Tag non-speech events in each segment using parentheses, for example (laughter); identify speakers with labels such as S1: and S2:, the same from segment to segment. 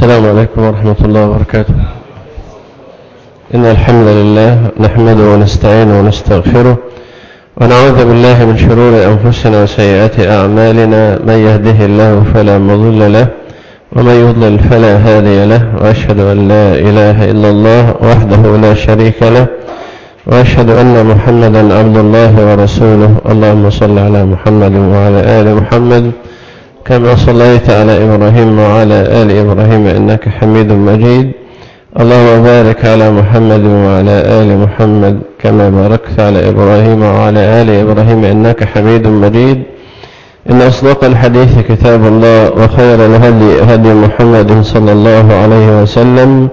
S1: السلام عليكم ورحمة الله وبركاته. إن الحمد لله نحمده ونستعينه ونستغفره ونعوذ بالله من شرور أنفسنا وسيئات أعمالنا. من يهده الله فلا مضل له ومن يضلل فلا هادي له وأشهد أن لا إله إلا الله وحده لا شريك له وأشهد أن محمدا عبد الله ورسوله. اللهم صل على محمد وعلى آل محمد كما صليت على إبراهيم وعلى آل إبراهيم إنك حميد مجيد. اللهم بارك على محمد وعلى آل محمد كما باركت على إبراهيم وعلى آل إبراهيم إنك حميد مجيد. إن أصدق الحديث كتاب الله وخير الهدي هدي محمد صلى الله عليه وسلم.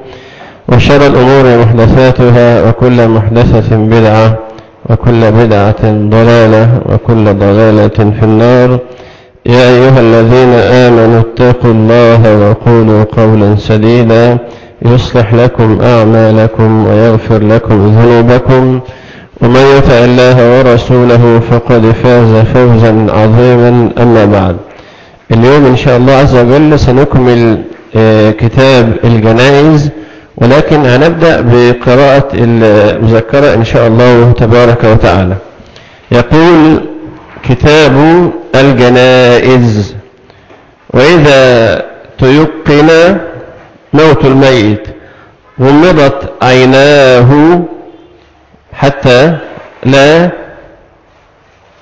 S1: وشر الأمور محدثاتها وكل محدثة بدعة وكل بدعة ضلالة وكل ضلالة في النار. يا أيها الذين آمنوا اتقوا الله وقولوا قولا سديدا يصلح لكم أعمالكم ويغفر لكم ذنوبكم ومن يطع الله ورسوله فقد فاز فوزا عظيما أما بعد. اليوم إن شاء الله عز وجل سنكمل كتاب الجنائز ولكن هنبدأ بقراءة المذكرة إن شاء الله تبارك وتعالى. يقول كتاب الجنائز. وإذا تيقن موت الميت غمضت عيناه حتى لا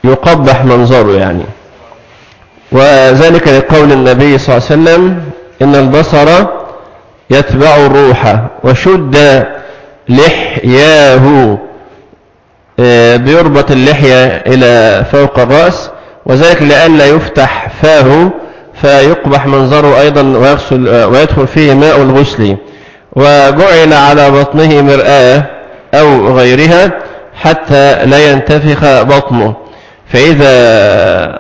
S1: يقبح منظره يعني. وذلك لقول النبي صلى الله عليه وسلم إن البصر يتبع الروح وشد لحياه. بيربط اللحية إلى فوق الرأس وذلك لئلا يفتح فاه فيقبح منظره أيضا ويغسل ويدخل فيه ماء الغسل. وجعل على بطنه مرآة أو غيرها حتى لا ينتفخ بطنه. فإذا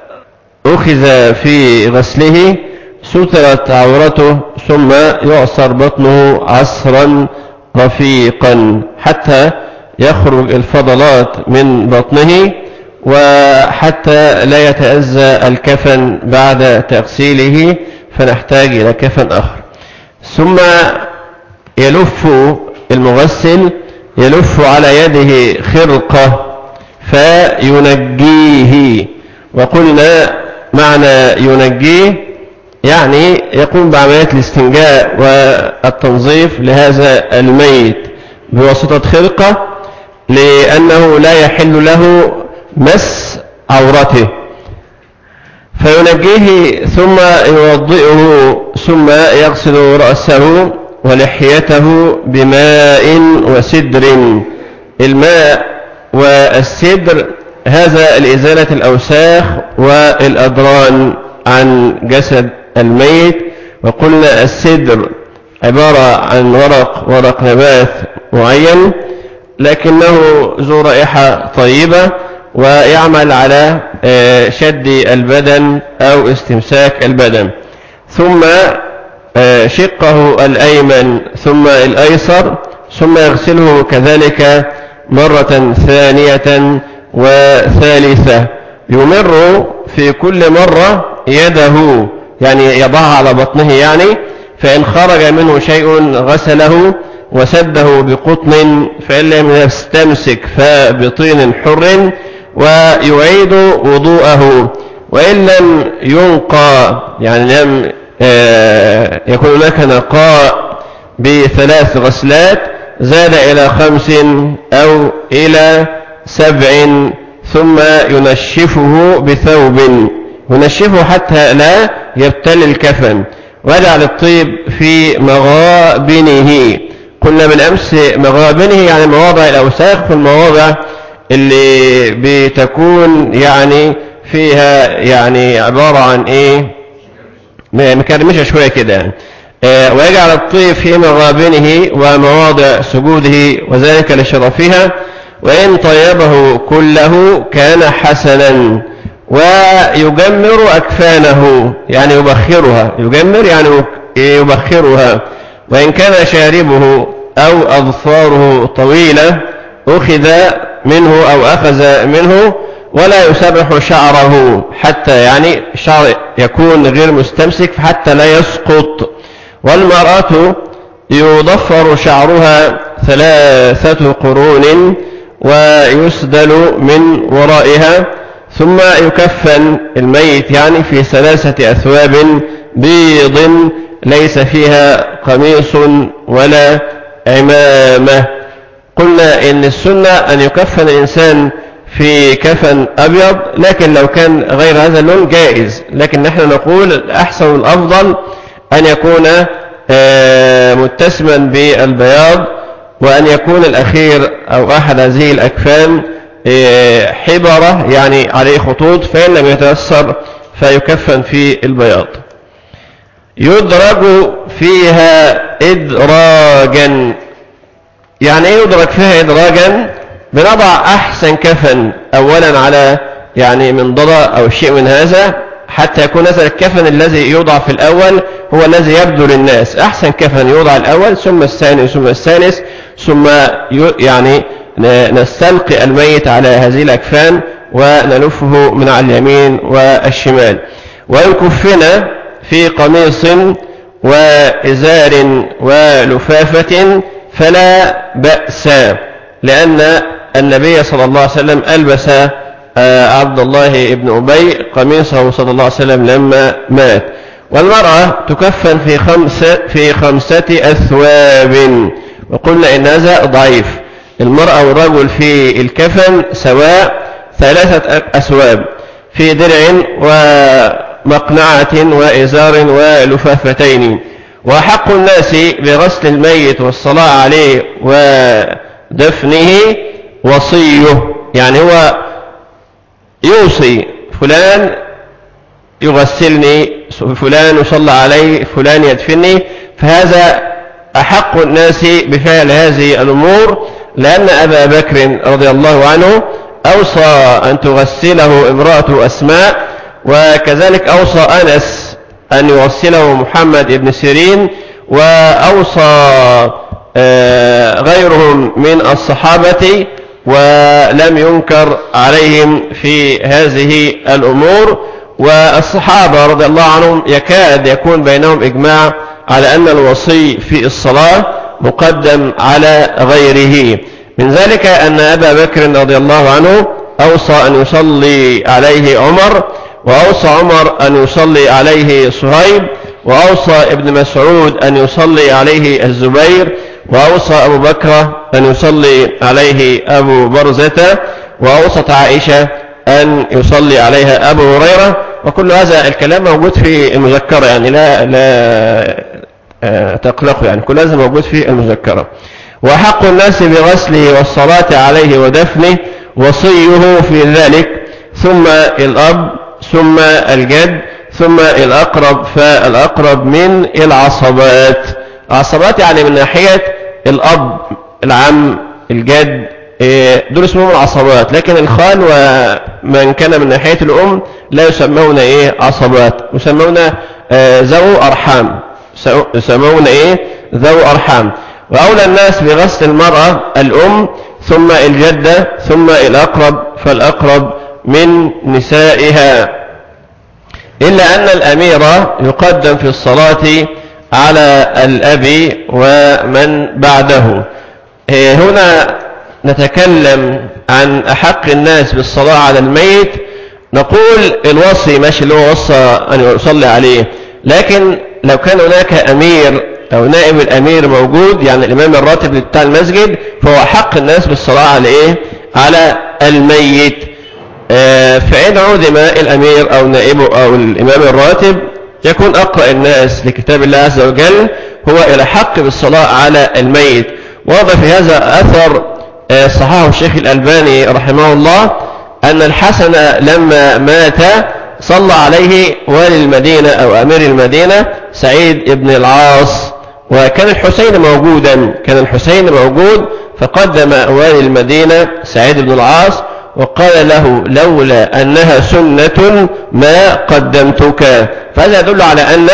S1: أخذ في غسله سترت عورته ثم يعصر بطنه عصرا رفيقا حتى يخرج الفضلات من بطنه وحتى لا يتأذى الكفن بعد تغسيله فنحتاج إلى كفن آخر. ثم يلف المغسل يلف على يده خرقة فينجيه. وقلنا معنى ينجيه يعني يقوم بعملية الاستنجاء والتنظيف لهذا الميت بواسطة خرقة لأنه لا يحل له مس عورته. فينجيه ثم يوضئه ثم يغسل رأسه ولحيته بماء وسدر. الماء والسدر هذا لإزالة الأوساخ والأدران عن جسد الميت. وقلنا السدر عبارة عن ورق ورق نبات معين. لكنه ذو رائحة طيبة ويعمل على شد البدن أو استمساك البدن. ثم شقه الأيمن ثم الأيسر ثم يغسله كذلك مرة ثانية وثالثة. يمر في كل مرة يده يعني يضعها على بطنه يعني فإن خرج منه شيء غسله وسده بقطن فإن لم يستمسك فبطين حر ويعيد وضوءه وإن لم ينقى يعني لم يكون هناك نقاء بثلاث غسلات زاد إلى خمس أو إلى سبع ثم ينشفه بثوب. ينشفه حتى لا يبتل الكفن. ويجعل الطيب في مغابنه. قلنا بالأمس مغابنه يعني مواضع الأوساخ في المواضع اللي بتكون يعني فيها يعني عبارة عن إيه؟ مكرمشة شوية كده. يعني ويجعل الطيب في مغابنه ومواضع سجوده وذلك لشرفها وإن طيبه كله كان حسنا ويجمر أكفانه يعني يبخرها يجمر يعني يبخرها وإن كان شاربه أو أظفاره طويلة أخذ منه أو أخذ منه ولا يسرح شعره حتى يعني الشعر يكون غير مستمسك حتى لا يسقط. والمرأة يضفر شعرها ثلاثة قرون ويسدل من ورائها ثم يكفن الميت يعني في ثلاثة أثواب بيض ليس فيها قميص ولا عمامة. قلنا إن السنة أن يكفن الإنسان في كفن أبيض لكن لو كان غير هذا اللون جائز. لكن نحن نقول الأحسن الأفضل أن يكون آه، متسما بالبياض وأن يكون الأخير أو أحد هذه الأكفان آه، حبرة يعني عليه خطوط فإن لم يتأثر فيكفن في البياض. يدرج فيها إدراجا. يعني إيه يدرج فيها إدراجا؟ بنضع أحسن كفن أولا على يعني من ضرى أو شيء من هذا حتى يكون هذا الكفن الذي يوضع في الأول هو الذي يبدو للناس. أحسن كفن يوضع الأول ثم الثاني ثم الثالث ثم يعني نستلقي الميت على هذه الأكفان ونلفه من على اليمين والشمال. ويكفنا في قميص وإزار ولفافة فلا بأس لأن النبي صلى الله عليه وسلم ألبس آه، عبد الله بن أبي قميصه صلى الله عليه وسلم لما مات. والمرأة تكفن في خمسة, في خمسة أثواب. وقلنا إن هذا ضعيف. المرأة والرجل في الكفن سواء ثلاثة أثواب في درع ومقنعة وإزار ولفافتين. وحق الناس بغسل الميت والصلاة عليه ودفنه وصيه. يعني هو يوصي فلان يغسلني فلان يصلى علي فلان يدفني فهذا أحق الناس بفعل هذه الأمور. لأن أبا بكر رضي الله عنه أوصى أن تغسله امرأة أسماء وكذلك أوصى أنس أن يغسله محمد بن سيرين وأوصى آه، غيرهم من الصحابة ولم ينكر عليهم في هذه الأمور. والصحابة رضي الله عنهم يكاد يكون بينهم إجماع على أن الوصي في الصلاة مقدم على غيره. من ذلك أن أبا بكر رضي الله عنه أوصى أن يصلي عليه عمر وأوصى عمر أن يصلي عليه صهيب وأوصى ابن مسعود أن يصلي عليه الزبير وأوصى أبو بكر أن يصلي عليه أبو برزة وأوصت عائشة أن يصلي عليها أبو هريرة. وكل هذا الكلام موجود في المذكرة يعني لا لا آه، تقلقوا يعني كل هذا موجود في المذكرة. وحق الناس بغسله والصلاة عليه ودفنه وصيه في ذلك. ثم الأب ثم الجد ثم الأقرب فالأقرب من العصبات. عصبات يعني من ناحية الأب العم الجد إيه، دول اسمهم العصبات. لكن الخال ومن كان من ناحية الأم لا يسمون إيه عصبات. يسمون آه، ذو أرحام. يسمون إيه ذو أرحام. وأولى الناس بغسل المرأة الأم ثم الجدة ثم الأقرب. فالأقرب من نسائها. إلا أن الأمير يقدم في الصلاة على الأب ومن بعده. إيه، هنا نتكلم عن أحق الناس بالصلاة على الميت. نقول الوصي ماشي اللي هو وصى أن يصلي عليه. لكن لو كان هناك أمير أو نائب الأمير موجود يعني الإمام الراتب بتاع المسجد فهو حق الناس بالصلاة على إيه؟ على الميت. فإن عدم الأمير أو نائبه أو الإمام الراتب يكون أقرأ الناس لكتاب الله عز وجل هو إلى حق بالصلاة على الميت. واضح في هذا أثر آه، صححه الشيخ الألباني رحمه الله أن الحسن لما مات صلى عليه والي المدينة أو أمير المدينة سعيد بن العاص. وكان الحسين موجودا كان الحسين موجود فقدم والي المدينة سعيد بن العاص وقال له لولا أنها سنة ما قدمتك. فهذا يدل على أن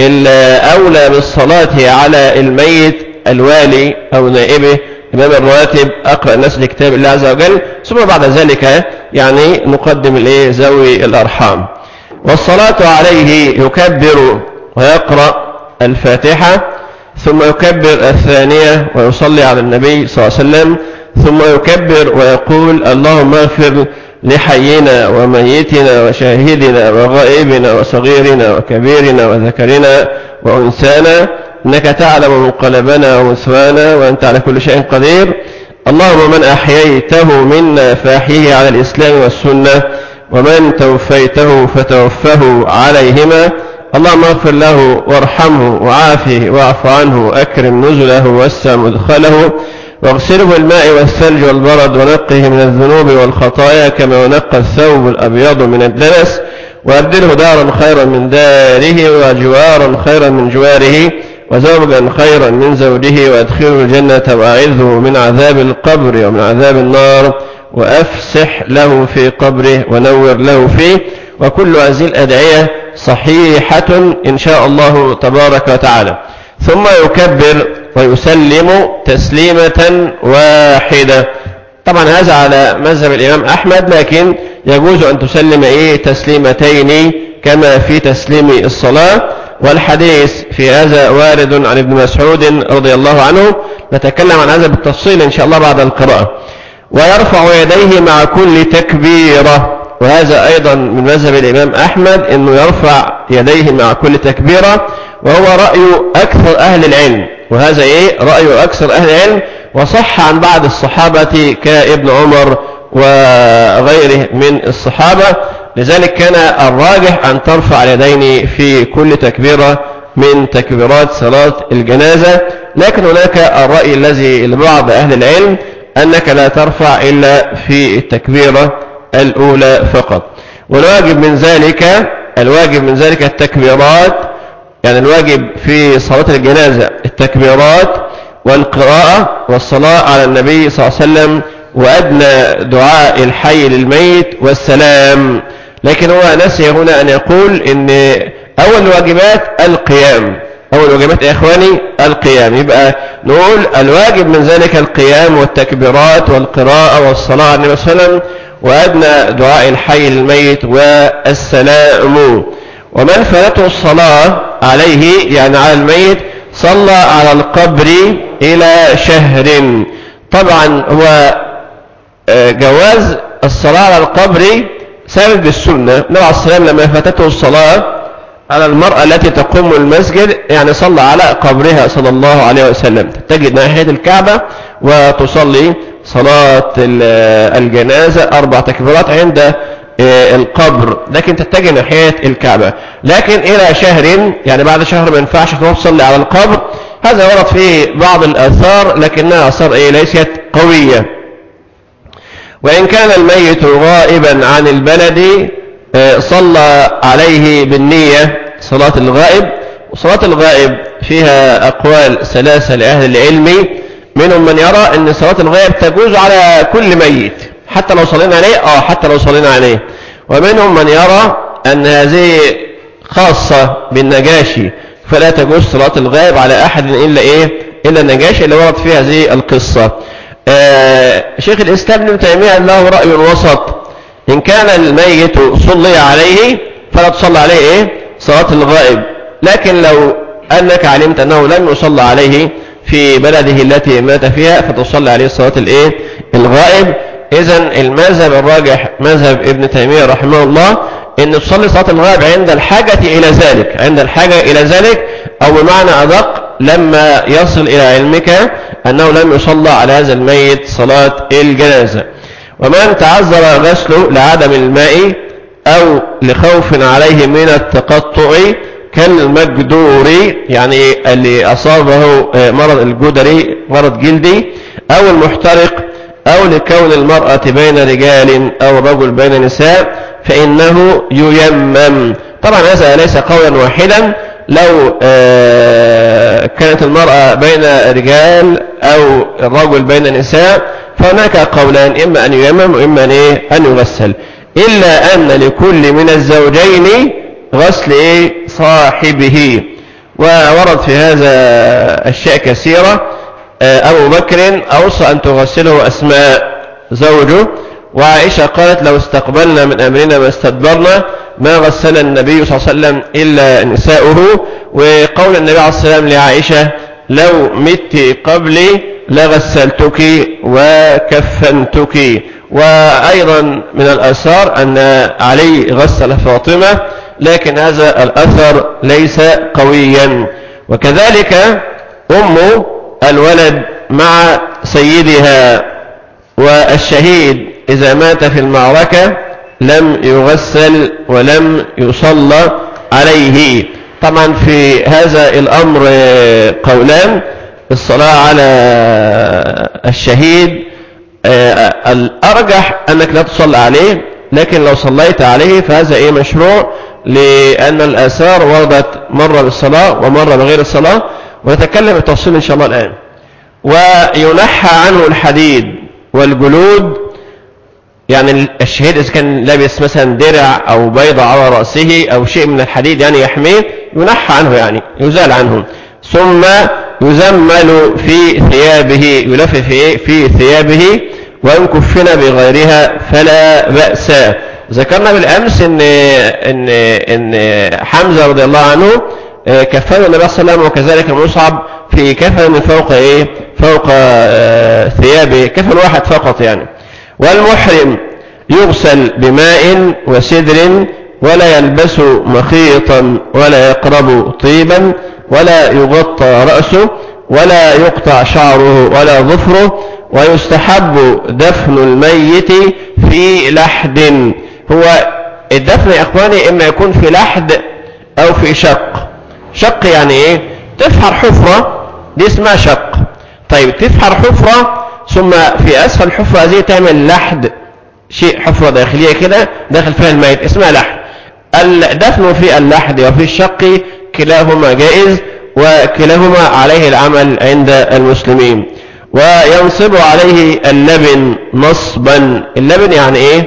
S1: الأولى بالصلاة على الميت الوالي أو نائبه. إمام الرواتب أقرأ الناس لكتاب الله عز وجل ثم بعد ذلك يعني نقدم الإيه ذوي الأرحام. والصلاة عليه يكبر ويقرأ الفاتحة ثم يكبر الثانية ويصلي على النبي صلى الله عليه وسلم. ثم يكبر ويقول اللهم اغفر لحينا وميتنا وشاهدنا وغائبنا وصغيرنا وكبيرنا وذكرنا وأنسانا إنك تعلم منقلبنا ومثوانا وأنت على كل شيء قدير. اللهم من أحييته منا فأحيه على الإسلام والسنة ومن توفيته فتوفه عليهما. اللهم اغفر له وارحمه وعافه واعف عنه وأكرم نزله ووسع مدخله. واغسله بالماء والثلج والبرد ونقه من الذنوب والخطايا كما ينقى الثوب الأبيض من الدنس. وأبدله دارا خيرا من داره وجوارا خيرا من جواره وزوجا خيرا من زوجه. وأدخله الجنة وأعذه من عذاب القبر ومن عذاب النار. وأفسح له في قبره ونور له فيه. وكل هذه الأدعية صحيحة إن شاء الله تبارك وتعالى. ثم يكبر ويسلم تسليمة واحدة. طبعا هذا على مذهب الإمام أحمد لكن يجوز أن تسلم إيه؟ تسليمتين كما في تسليم الصلاة. والحديث في هذا وارد عن ابن مسعود رضي الله عنه. نتكلم عن هذا بالتفصيل إن شاء الله بعد القراءة. ويرفع يديه مع كل تكبيرة. وهذا أيضا من مذهب الإمام أحمد أنه يرفع يديه مع كل تكبيرة. وهو رأي أكثر أهل العلم. وهذا إيه؟ رأي أكثر أهل العلم. وصح عن بعض الصحابة كابن عمر وغيره من الصحابة. لذلك كان الراجح أن ترفع اليدين في كل تكبيرة من تكبيرات صلاة الجنازة. لكن هناك الرأي الذي لبعض أهل العلم أنك لا ترفع إلا في التكبيرة الأولى فقط. والواجب من ذلك الواجب من ذلك التكبيرات يعني الواجب في صلاة الجنازة التكبيرات والقراءة والصلاة على النبي صلى الله عليه وسلم وأدنى دعاء الحي للميت والسلام. لكن هو نسي هنا أن يقول إن أول الواجبات القيام. أول الواجبات يا إخواني القيام. يبقى نقول الواجب من ذلك القيام والتكبيرات والقراءة والصلاة على النبي صلى الله عليه وسلم وأدنى دعاء الحي للميت والسلام. ومن فاتته الصلاة عليه يعني على الميت صلى على القبر إلى شهر. طبعا هو جواز الصلاة على القبر ثابت بالسنة النبي عليه لما فاتته الصلاة على المرأة التي تقوم المسجد يعني صلى على قبرها صلى الله عليه وسلم. تجد ناحية الكعبة وتصلي صلاة الجنازة أربع تكبيرات عند القبر. لكن تتجه ناحية الكعبة. لكن إلى شهر يعني بعد شهر ما ينفعش تروح تصلي على القبر. هذا ورد فيه بعض الآثار لكنها آثار إيه ليست قوية. وإن كان الميت غائبا عن البلد صلى عليه بالنية صلاة الغائب. وصلاة الغائب فيها أقوال ثلاثة لأهل العلم. منهم من يرى أن صلاة الغائب تجوز على كل ميت. حتى لو صلينا عليه آه حتى لو صلينا عليه. ومنهم من يرى أن هذه خاصة بالنجاشي فلا تجوز صلاة الغائب على أحد إلا إيه؟ إلا النجاشي اللي ورد في هذه القصة. آه شيخ الإسلام ابن تيمية له رأي وسط إن كان الميت صلي عليه فلا تصلى عليه إيه؟ صلاة الغائب. لكن لو أنك علمت أنه لم يصلى عليه في بلده التي مات فيها فتصلي عليه صلاة الإيه؟ الغائب. إذا المذهب الراجح مذهب ابن تيمية رحمه الله أن تصلي صلاة الغائب عند الحاجة إلى ذلك عند الحاجة إلى ذلك أو بمعنى أدق لما يصل إلى علمك أنه لم يصلى على هذا الميت صلاة الجنازة. ومن تعذر غسله لعدم الماء أو لخوف عليه من التقطع كالمجدور يعني اللي أصابه مرض الجدري مرض جلدي أو المحترق أو لكون المرأة بين رجال أو الرجل بين نساء فإنه ييمم طبعا هذا ليس قولا واحدا لو كانت المرأة بين رجال أو الرجل بين نساء فهناك قولان إما أن ييمم وإما أن, إيه؟ أن يغسل إلا أن لكل من الزوجين غسل؟ صاحبه وورد في هذا أشياء كثيرة أبو بكر أوصى أن تغسله أسماء زوجه. وعائشة قالت لو استقبلنا من أمرنا ما استدبرنا ما غسل النبي صلى الله عليه وسلم إلا نساؤه. وقول النبي عليه والسلام لعائشة لو مت قبلي لغسلتك وكفنتك. وأيضا من الأثار أن علي غسل فاطمة لكن هذا الأثر ليس قويا. وكذلك أم الولد مع سيدها والشهيد إذا مات في المعركة لم يغسل ولم يصلى عليه. طبعا في هذا الأمر قولان الصلاة على الشهيد آه، الأرجح أنك لا تصلى عليه لكن لو صليت عليه فهذا إيه مشروع لأن الآثار وردت مرة بالصلاة ومرة بغير الصلاة. ونتكلم بالتفصيل إن شاء الله الآن. وينحى عنه الحديد والجلود يعني الشهيد إذا كان لابس مثلا درع أو بيضة على رأسه أو شيء من الحديد يعني يحميه ينحى عنه يعني يزال عنه ثم يزمل في ثيابه يلف في, في ثيابه وإن كفن بغيرها فلا بأس. ذكرنا بالأمس إن, إن, إن حمزة رضي الله عنه آه، كفن النبي صلى الله عليه وسلم وكذلك مصعب في كفن فوق إيه؟ فوق آه، ثيابه. كفن واحد فقط يعني. والمحرم يغسل بماء وسدر ولا يلبس مخيطا ولا يقرب طيبا ولا يغطى رأسه ولا يقطع شعره ولا ظفره ويستحب دفن الميت في لحد. هو الدفن يا إخواني إما يكون في لحد أو في شق. شق يعني إيه؟ تفحر حفرة دي اسمها شق. طيب تفحر حفرة ثم في أسفل الحفرة دي تعمل لحد شيء حفرة داخلية كده داخل فيها الميت اسمها لحد. الدفن في اللحد وفي الشق كلاهما جائز وكلاهما عليه العمل عند المسلمين. وينصب عليه اللبن نصبا. اللبن يعني إيه؟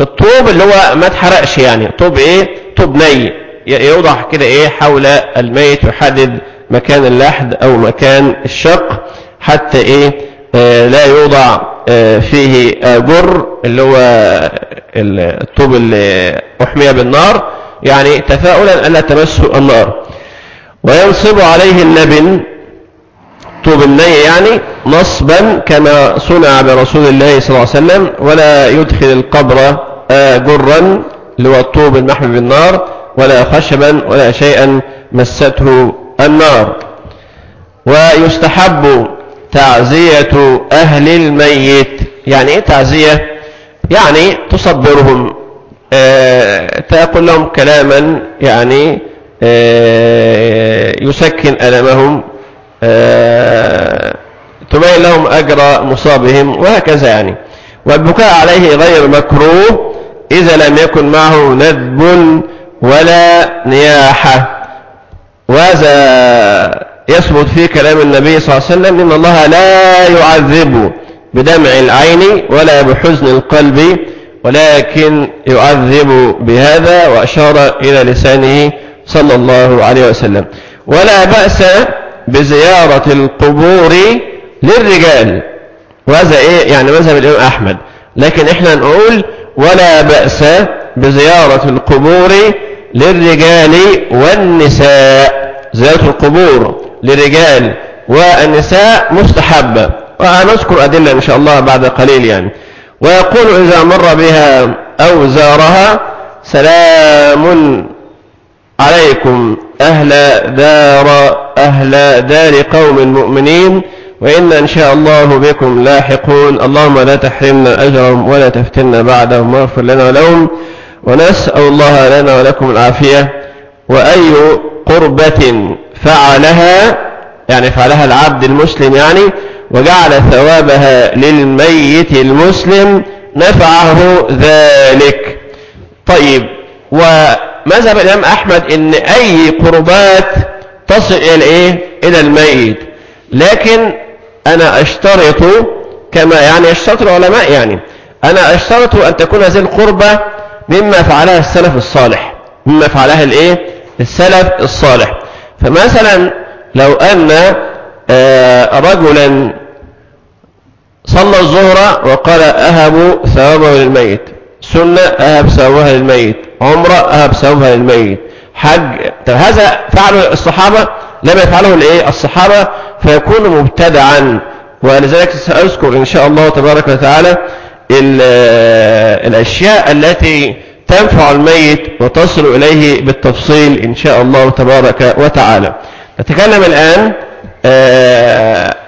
S1: الطوب اللي هو ما اتحرقش يعني. طوب إيه؟ طوب ني. يوضع كده إيه حول الميت يحدد مكان اللحد أو مكان الشق حتى إيه آه لا يوضع آه فيه جر اللي هو الطوب اللي احمي بالنار يعني تفاؤلا الا تمسه النار. وينصب عليه اللبن طوب الني يعني نصبا كما صنع برسول الله صلى الله عليه وسلم ولا يدخل القبر جرا اللي هو الطوب المحمي بالنار. ولا خشبا ولا شيئا مسته النار. ويستحب تعزية أهل الميت. يعني إيه تعزية؟ يعني تصبرهم. آه تقول لهم كلاما. يعني آه يسكن ألمهم. آه تبين لهم أجر مصابهم. وهكذا يعني. والبكاء عليه غير مكروه. إذا لم يكن معه ندب ولا نياحة. وهذا يثبت في كلام النبي صلى الله عليه وسلم إن الله لا يعذب بدمع العين ولا بحزن القلب ولكن يعذب بهذا وأشار إلى لسانه صلى الله عليه وسلم. ولا بأس بزيارة القبور للرجال. وهذا إيه؟ يعني مذهب الإمام أحمد. لكن إحنا نقول ولا بأس بزيارة القبور للرجال والنساء زيارة القبور للرجال والنساء مستحبة ونذكر أدلة إن شاء الله بعد قليل يعني. ويقول إذا مر بها أو زارها سلام عليكم أهل دار أهل دار قوم المؤمنين وإن إن شاء الله بكم لاحقون. اللهم لا تحرمنا أجرهم ولا تفتنا بعدهم واغفر لنا ولهم ونسأل الله لنا ولكم العافية. وأي قربة فعلها يعني فعلها العبد المسلم يعني وجعل ثوابها للميت المسلم نفعه ذلك. طيب ومذهب الإمام أحمد إن أي قربات تصل إلى إيه؟ إلى الميت. لكن أنا أشترط كما يعني يشترط العلماء يعني أنا أشترط أن تكون هذه القربة مما فعلها السلف الصالح. مما فعلها الإيه؟ السلف الصالح. فمثلا لو أن آه، رجلا صلى الظهر وقال أهب ثوابه للميت. سنة أهب ثوابها للميت. عمرة بسببها للميت. حج. هذا فعله الصحابة؟ لم يفعله الايه؟ الصحابة. فيكون مبتدعا. ولذلك سأذكر إن شاء الله تبارك وتعالى الأشياء التي تنفع الميت وتصل إليه بالتفصيل إن شاء الله تبارك وتعالى. نتكلم الآن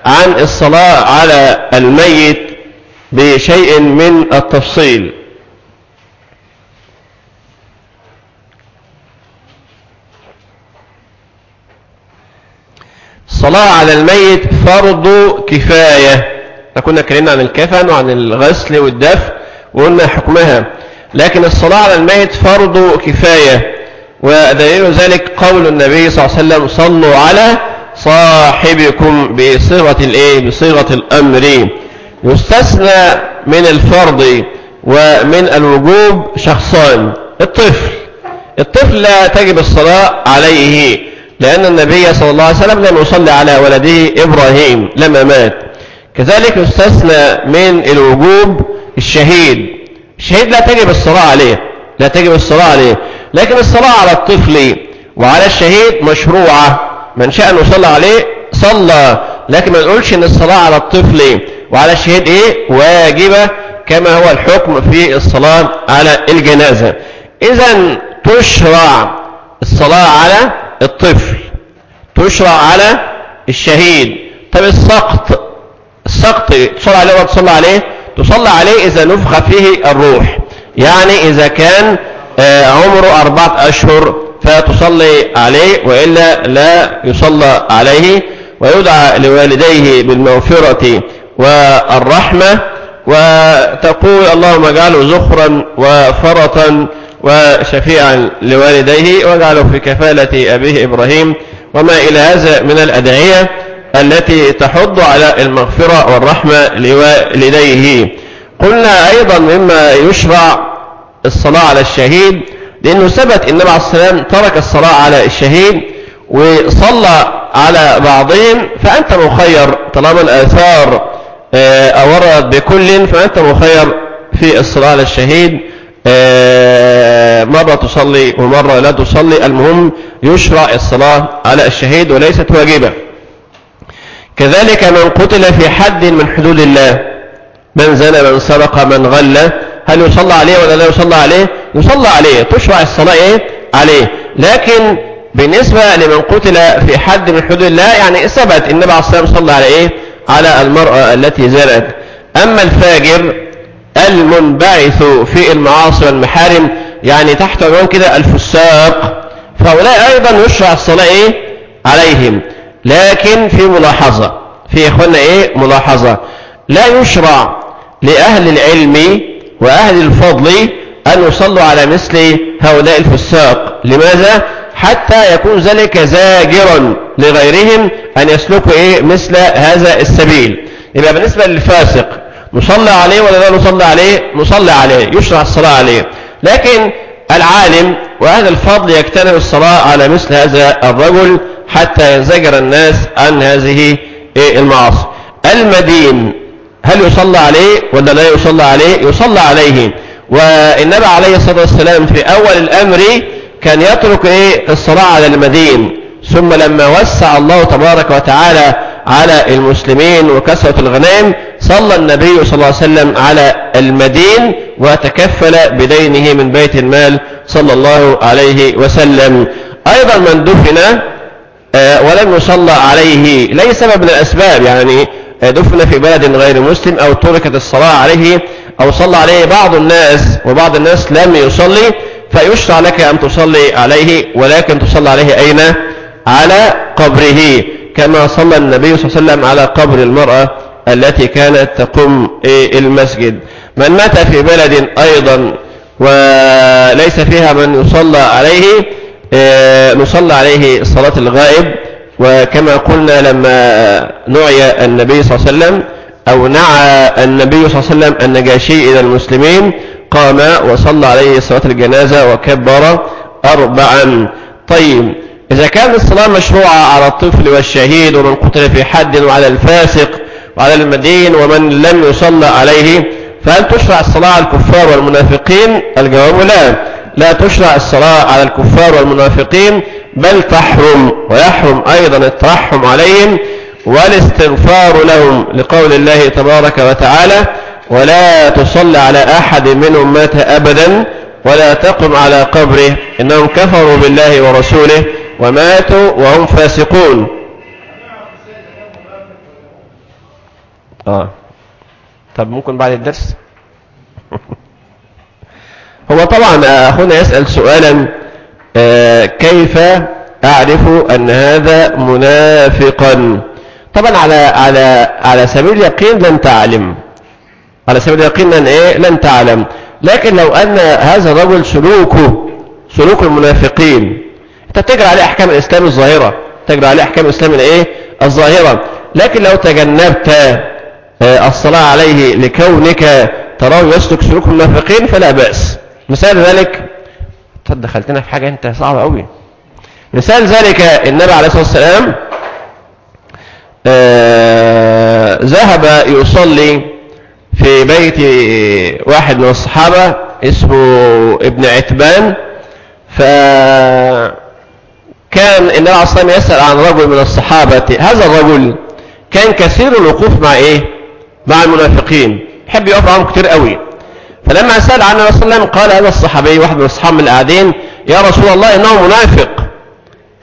S1: عن الصلاة على الميت بشيء من التفصيل. الصلاة على الميت فرض كفاية. كنا اتكلمنا عن الكفن وعن الغسل والدفن وقلنا حكمها. لكن الصلاة على الميت فرض كفاية ودليل ذلك قول النبي صلى الله عليه وسلم صلوا على صاحبكم بصيغة الإيه؟ بصيغة الأمر. يستثنى من الفرض ومن الوجوب شخصان الطفل. الطفل لا تجب الصلاة عليه لأن النبي صلى الله عليه وسلم لم يصلي على ولده إبراهيم لما مات. كذلك يستثنى من الوجوب الشهيد. الشهيد لا تجب الصلاة عليه لا تجب الصلاة عليه لكن الصلاة على الطفل وعلى الشهيد مشروعة. من شاء أن يصلى عليه صلى. لكن ما نقولش إن الصلاة على الطفل وعلى الشهيد إيه؟ واجبة كما هو الحكم في الصلاة على الجنازة. إذا تشرع الصلاة على الطفل تشرع على الشهيد. طب السقط السقط تصلى عليه ولا تصلى عليه تصلى عليه إذا نفخ فيه الروح. يعني إذا كان عمره أربعة أشهر فتصلي عليه وإلا لا يصلى عليه ويدعى لوالديه بالمغفرة والرحمة وتقول اللهم اجعله زخرا وفرطا وشفيعا لوالديه واجعله في كفالة أبيه إبراهيم وما إلى هذا من الأدعية. التي تحض على المغفرة والرحمة لوالديه قلنا أيضا مما يشرع الصلاة على الشهيد لأنه ثبت النبي عليه السلام ترك الصلاة على الشهيد وصلى على بعضهم فأنت مخير طالما الآثار أوردت بكل فأنت مخير في الصلاة على الشهيد. مرة تصلي ومرة لا تصلي. المهم يشرع الصلاة على الشهيد وليست واجبة. كذلك من قتل في حد من حدود الله من زنى من سرق من غل هل يصلى عليه ولا لا يصلى عليه؟ يصلى عليه تشرع الصلاة إيه؟ عليه. لكن بالنسبة لمن قتل في حد من حدود الله يعني ثبت النبي عليه الصلاة صلى على إيه على المرأة التي زنت. أما الفاجر المنبعث في المعاصي والمحارم يعني تحت عنوان كده الفساق فهؤلاء أيضا يشرع الصلاة إيه؟ عليهم. لكن في ملاحظة في اخوانا إيه؟ ملاحظة. لا يشرع لأهل العلم وأهل الفضل أن يصلوا على مثل هؤلاء الفساق. لماذا؟ حتى يكون ذلك زاجرا لغيرهم أن يسلكوا إيه؟ مثل هذا السبيل. يبقى بالنسبة للفاسق نصلي عليه ولا لا نصلي عليه؟ نصلي عليه يشرع الصلاة عليه. لكن العالم وأهل الفضل يجتنب الصلاة على مثل هذا الرجل حتى ينزجر الناس عن هذه المعاصي. المدين هل يصلى عليه ولا لا يصلى عليه؟ يصلى عليه. والنبي عليه الصلاة والسلام في أول الأمر كان يترك إيه الصلاة على المدين. ثم لما وسع الله تبارك وتعالى على المسلمين وكسرة الغنائم صلى النبي صلى الله عليه وسلم على المدين وتكفل بدينه من بيت المال صلى الله عليه وسلم. أيضا من دفن ولم يصلى عليه. لأي سبب من الأسباب يعني دفن في بلد غير مسلم أو تركت الصلاة عليه أو صلى عليه بعض الناس وبعض الناس لم يصلي فيشرع لك أن تصلي عليه ولكن تصلي عليه أين؟ على قبره كما صلى النبي صلى الله عليه وسلم على قبر المرأة التي كانت تقوم المسجد. من مات في بلد أيضا وليس فيها من يصلى عليه نصلى عليه صلاة الغائب وكما قلنا لما نعي النبي صلى الله عليه وسلم أو نعى النبي صلى الله عليه وسلم النجاشي إلى المسلمين قام وصلى عليه صلاة الجنازة وكبر أربعا. طيب إذا كان الصلاة مشروعة على الطفل والشهيد ومن قتل في حد وعلى الفاسق وعلى المدين ومن لم يصلى عليه فهل تشرع الصلاة على الكفار والمنافقين؟ الجواب لا. لا تشرع الصلاة على الكفار والمنافقين بل تحرم ويحرم أيضا الترحم عليهم والاستغفار لهم لقول الله تبارك وتعالى ولا تصل على أحد منهم مات أبدا ولا تقم على قبره إنهم كفروا بالله ورسوله وماتوا وهم فاسقون آه. طب ممكن بعد الدرس (laughs) هو طبعا أخونا يسأل سؤالا آه كيف أعرف أن هذا منافقا؟ طبعا على على على سبيل اليقين لن تعلم. على سبيل اليقين لن إيه؟ لن تعلم. لكن لو أن هذا الرجل سلوكه سلوك المنافقين أنت تجري عليه أحكام الإسلام الظاهرة تجري عليه أحكام الإسلام الإيه؟ الظاهرة. لكن لو تجنبت آه، الصلاة عليه لكونك تراه يسلك سلوك المنافقين فلا بأس. مثال ذلك دخلتنا في حاجة أنت صعبة قوي مثال ذلك النبي عليه الصلاة والسلام آه، ذهب يصلي في بيت واحد من الصحابة اسمه ابن عتبان فكان النبي عليه الصلاة والسلام يسأل عن رجل من الصحابة هذا الرجل كان كثير الوقوف مع إيه؟ مع المنافقين. يحب يقف معهم كتير قوي فلما سأل عن صلى الله قال هذا الصحابي واحد من الصحابة من القاعدين يا رسول الله إنه منافق.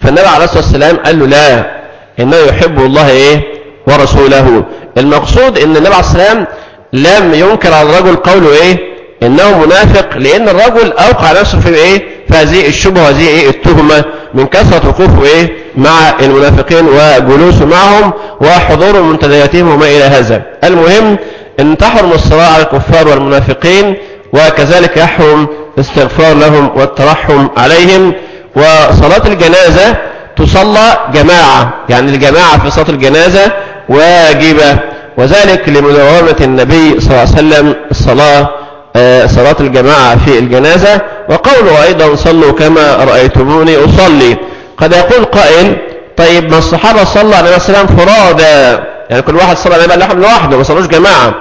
S1: فالنبي عليه الصلاة والسلام قال له لا إنه يحب الله إيه ورسوله. المقصود إن النبي عليه الصلاة والسلام لم ينكر على الرجل قوله إيه إنه منافق لأن الرجل أوقع نفسه في إيه في هذه الشبهة وهذه إيه التهمة من كثرة وقوفه إيه مع المنافقين وجلوسه معهم وحضور منتدياتهم وما إلى هذا. المهم إن تحرم الصلاه على الكفار والمنافقين وكذلك يحرم الاستغفار لهم والترحم عليهم. وصلاة الجنازة تصلى جماعة يعني الجماعة في صلاة الجنازة واجبة. وذلك لمداومة النبي صلى الله عليه وسلم الصلاة آه، صلاة الجماعة في الجنازة. وقوله أيضا صلوا كما رأيتموني أصلي. قد يقول قائل طيب ما الصحابة صلى عليه وسلم فرادى يعني كل واحد صلى عليه وسلم لوحده ما صلوش جماعة.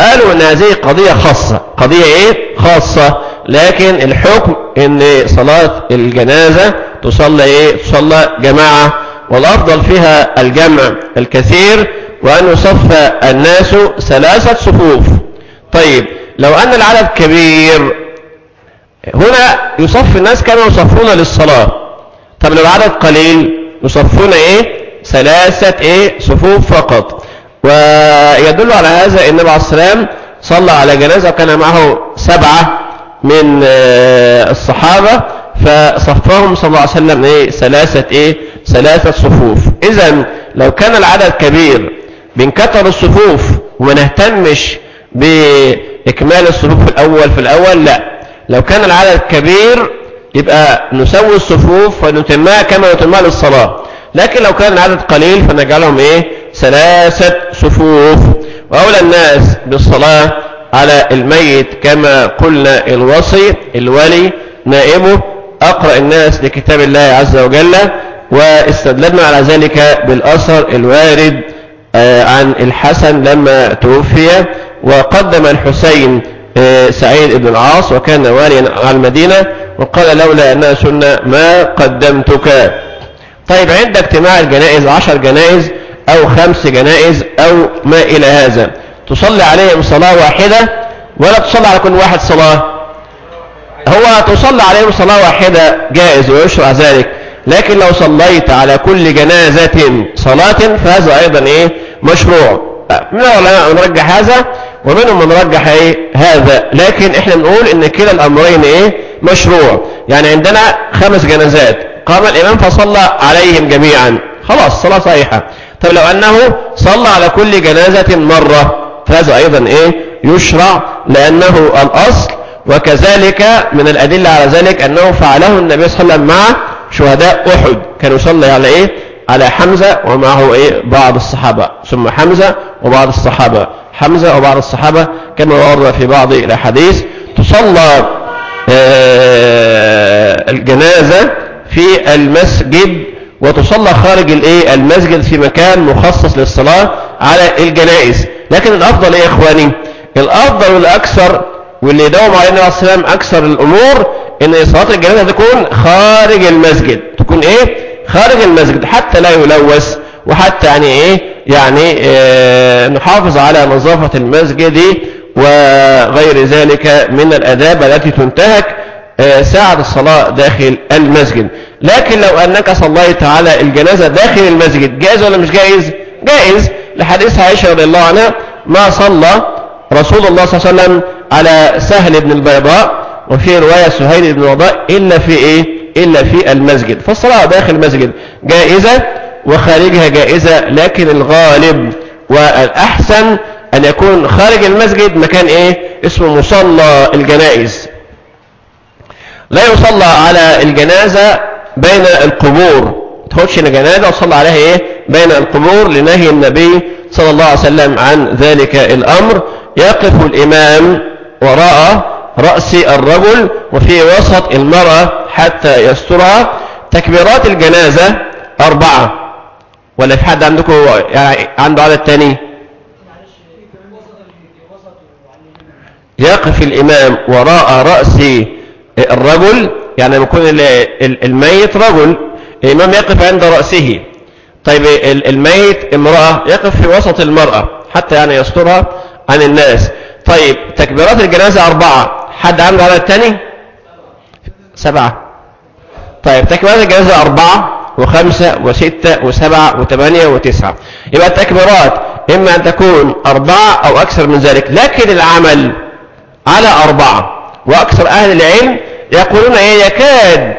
S1: قالوا إن هذه قضية خاصة. قضية إيه؟ خاصة. لكن الحكم إن صلاة الجنازة تصلى إيه؟ تصلى جماعة. والأفضل فيها الجمع الكثير وأن يصف الناس ثلاثة صفوف. طيب لو أن العدد كبير هنا يصف الناس كما يصفون للصلاة. طب لو العدد قليل يصفون إيه؟ ثلاثة إيه؟ صفوف فقط. ويدل على هذا النبي عليه السلام صلى على جنازة وكان معه سبعة من آه، الصحابة فصفهم صلى الله عليه وسلم إيه؟ ثلاثة إيه؟ ثلاثة صفوف. إذا لو كان العدد كبير بنكتر الصفوف وما نهتمش بإكمال الصفوف في الأول في الأول لا. لو كان العدد كبير يبقى نسوي الصفوف ونتمها كما نتمها للصلاة. لكن لو كان العدد قليل فنجعلهم إيه؟ ثلاثة صفوف. وأولى الناس بالصلاة على الميت كما قلنا الوصي الولي نائمه. أقرأ الناس لكتاب الله عز وجل واستدللنا على ذلك بالأثر الوارد آه، عن الحسن لما توفي. وقدم الحسين آه، سعيد بن العاص وكان واليا على المدينة. وقال لولا أنها سنة ما قدمتك. طيب عند اجتماع الجنائز عشر جنائز أو خمس جنائز أو ما إلى هذا. تصلي عليهم صلاة واحدة ولا تصلي على كل واحد صلاة؟ هو تصلي عليهم صلاة واحدة جائز ويشرع ذلك لكن لو صليت على كل جنازة صلاة فهذا أيضا إيه؟ مشروع. من العلماء من رجح هذا ومنهم من رجح إيه؟ هذا. لكن إحنا بنقول إن كلا الأمرين إيه؟ مشروع. يعني عندنا خمس جنازات. قام الإمام فصلى عليهم جميعا. خلاص صلاة صحيحة. طب لو أنه صلى على كل جنازة مرة فهذا أيضا إيه؟ يشرع لأنه الأصل. وكذلك من الأدلة على ذلك أنه فعله النبي صلى الله عليه وسلم مع شهداء أحد. كان يصلي على إيه؟ على حمزة ومعه إيه؟ بعض الصحابة. ثم حمزة وبعض الصحابة. حمزة وبعض الصحابة كما ورد في بعض الأحاديث. تصلى آه، الجنازة في المسجد وتصلى خارج الإيه؟ المسجد في مكان مخصص للصلاة على الجنائز. لكن الأفضل إيه يا إخواني؟ الأفضل والأكثر واللي يداوم عليه النبي عليه السلام أكثر الأمور إن صلاة الجنازة تكون خارج المسجد. تكون إيه؟ خارج المسجد حتى لا يلوث وحتى يعني إيه؟ يعني آه نحافظ على نظافة المسجد وغير ذلك من الأداب التي تنتهك. ساعة الصلاة داخل المسجد. لكن لو أنك صليت على الجنازة داخل المسجد جائز ولا مش جائز؟ جائز. لحديث عائشة رضي الله عنها ما صلى رسول الله صلى الله عليه وسلم على سهل بن البيضاء وفي رواية سهيل بن البيضاء إلا في إيه؟ إلا في المسجد. فالصلاة داخل المسجد جائزة وخارجها جائزة لكن الغالب والأحسن أن يكون خارج المسجد مكان إيه؟ اسمه مصلى الجنائز. لا يصلى على الجنازة بين القبور. تخش الجنازة وصلى عليها إيه؟ بين القبور لنهي النبي صلى الله عليه وسلم عن ذلك الأمر. يقف الإمام وراء رأس الرجل وفي وسط المرأة حتى يسترها. تكبيرات الجنازة أربعة. ولا في حد عندكم يعني عنده عدد تاني؟ يقف الإمام وراء رأس الرجل يعني يكون الميت رجل الإمام يقف عند رأسه. طيب الميت امرأة يقف في وسط المرأة حتى يعني يسترها عن الناس. طيب تكبيرات الجنازة أربعة. حد عنده عدد تاني سبعة. طيب تكبيرات الجنازة أربعة وخمسة وستة وسبعة وثمانية وتسعة. يبقى التكبيرات إما أن تكون أربعة أو أكثر من ذلك لكن العمل على أربعة. وأكثر أهل العلم يقولون يكاد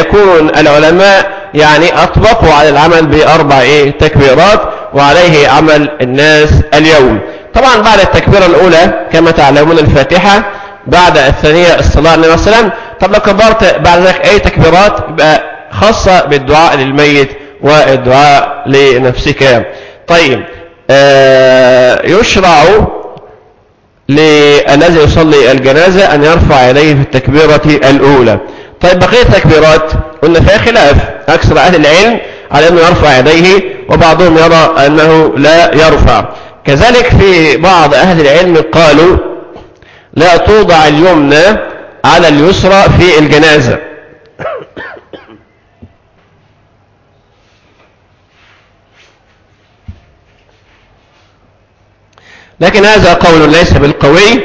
S1: يكون العلماء يعني أطبقوا على العمل بأربع إيه تكبيرات وعليه عمل الناس اليوم. طبعا بعد التكبيرة الأولى كما تعلمون الفاتحة بعد الثانية الصلاة عليه وسلم طب لو كبرت بعد ذلك أي تكبيرات؟ يبقى خاصة بالدعاء للميت والدعاء لنفسك. طيب آه يشرع للذي يصلي الجنازة أن يرفع يديه في التكبيرة الأولى. طيب بقية التكبيرات؟ قلنا فيها خلاف. أكثر أهل العلم على أنه يرفع يديه وبعضهم يرى أنه لا يرفع. كذلك في بعض أهل العلم قالوا لا توضع اليمنى على اليسرى في الجنازة. لكن هذا قول ليس بالقوي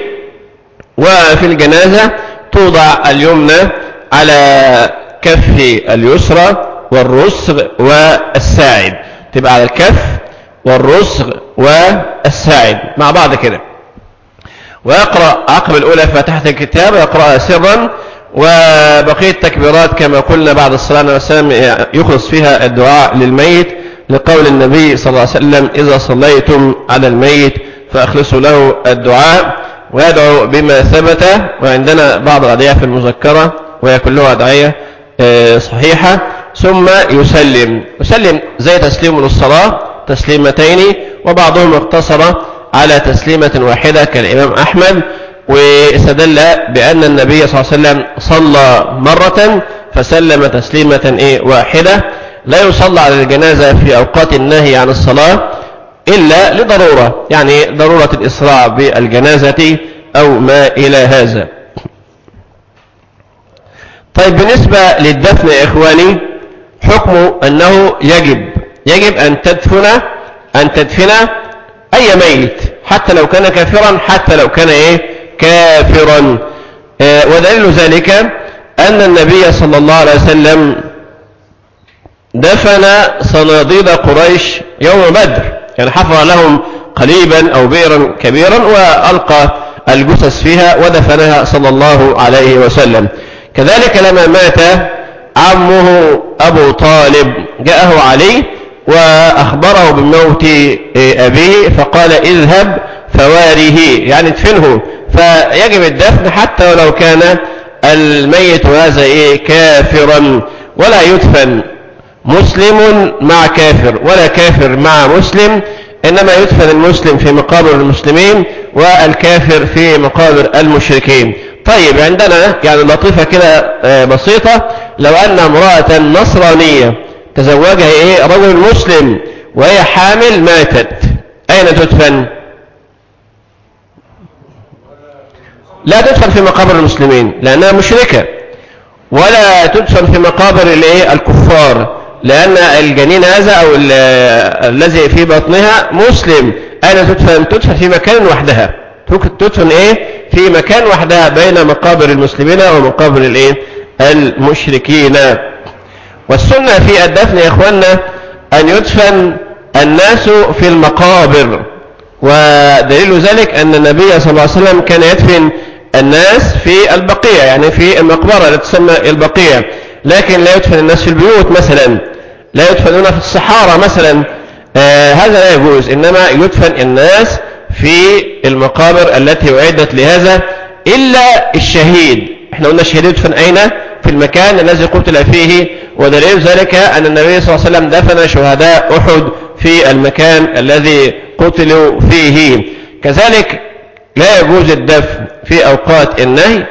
S1: وفي الجنازة توضع اليمنى على كف اليسرى والرسغ والساعد. تبقى على الكف والرسغ والساعد. مع بعض كده. ويقرأ عقب الأولى فاتحة الكتاب ويقرأها سرا وبقية التكبيرات كما قلنا بعد الصلاة والسلام يخلص فيها الدعاء للميت لقول النبي صلى الله عليه وسلم إذا صليتم على الميت فأخلصوا له الدعاء ويدعو بما ثبت وعندنا بعض الأدعية في المذكرة وهي كلها أدعية صحيحة. ثم يسلم. يسلم زي تسليم للصلاة تسليمتين وبعضهم اقتصر على تسليمة واحدة كالإمام أحمد واستدل بأن النبي صلى الله عليه وسلم صلى مرة فسلم تسليمة إيه واحدة. لا يصلى على الجنازة في أوقات النهي عن الصلاة إلا لضرورة يعني ضرورة الإسراع بالجنازة أو ما إلى هذا. طيب بالنسبة للدفن يا إخواني حكمه أنه يجب يجب أن تدفن أن تدفن أي ميت حتى لو كان كافرا حتى لو كان إيه؟ كافرا. آه ودليل ذلك أن النبي صلى الله عليه وسلم دفن صناديد قريش يوم بدر. يعني حفر لهم قليبا أو بئرا كبيرا وألقى الجثث فيها ودفنها صلى الله عليه وسلم. كذلك لما مات عمه أبو طالب جاءه علي وأخبره بموت أبيه فقال اذهب فواره يعني ادفنه. فيجب الدفن حتى ولو كان الميت هذا إيه كافرا ولا يدفن. مسلم مع كافر ولا كافر مع مسلم إنما يدفن المسلم في مقابر المسلمين والكافر في مقابر المشركين. طيب عندنا يعني لطيفة كده بسيطة. لو أن امرأة نصرانية تزوجها إيه؟ رجل مسلم وهي حامل ماتت أين تدفن؟ لا تدفن في مقابر المسلمين لأنها مشركة. ولا تدفن في مقابر الكفار. لأن الجنين هذا أو الذي في بطنها مسلم. أين تدفن؟ تدفن في مكان وحدها. تدفن إيه؟ في مكان وحدها بين مقابر المسلمين ومقابر الإيه؟ المشركين. والسنة في الدفن يا إخواننا أن يدفن الناس في المقابر. ودليل ذلك أن النبي صلى الله عليه وسلم كان يدفن الناس في البقيع يعني في المقبرة التي تسمى البقيع. لكن لا يدفن الناس في البيوت مثلا. لا يدفنون في الصحارى مثلا آه هذا لا يجوز إنما يدفن الناس في المقابر التي أعدت لهذا إلا الشهيد. إحنا قلنا الشهيد يدفن أين؟ في المكان الذي قتل فيه ودليل ذلك أن النبي صلى الله عليه وسلم دفن شهداء أحد في المكان الذي قتلوا فيه. كذلك لا يجوز الدفن في أوقات النهي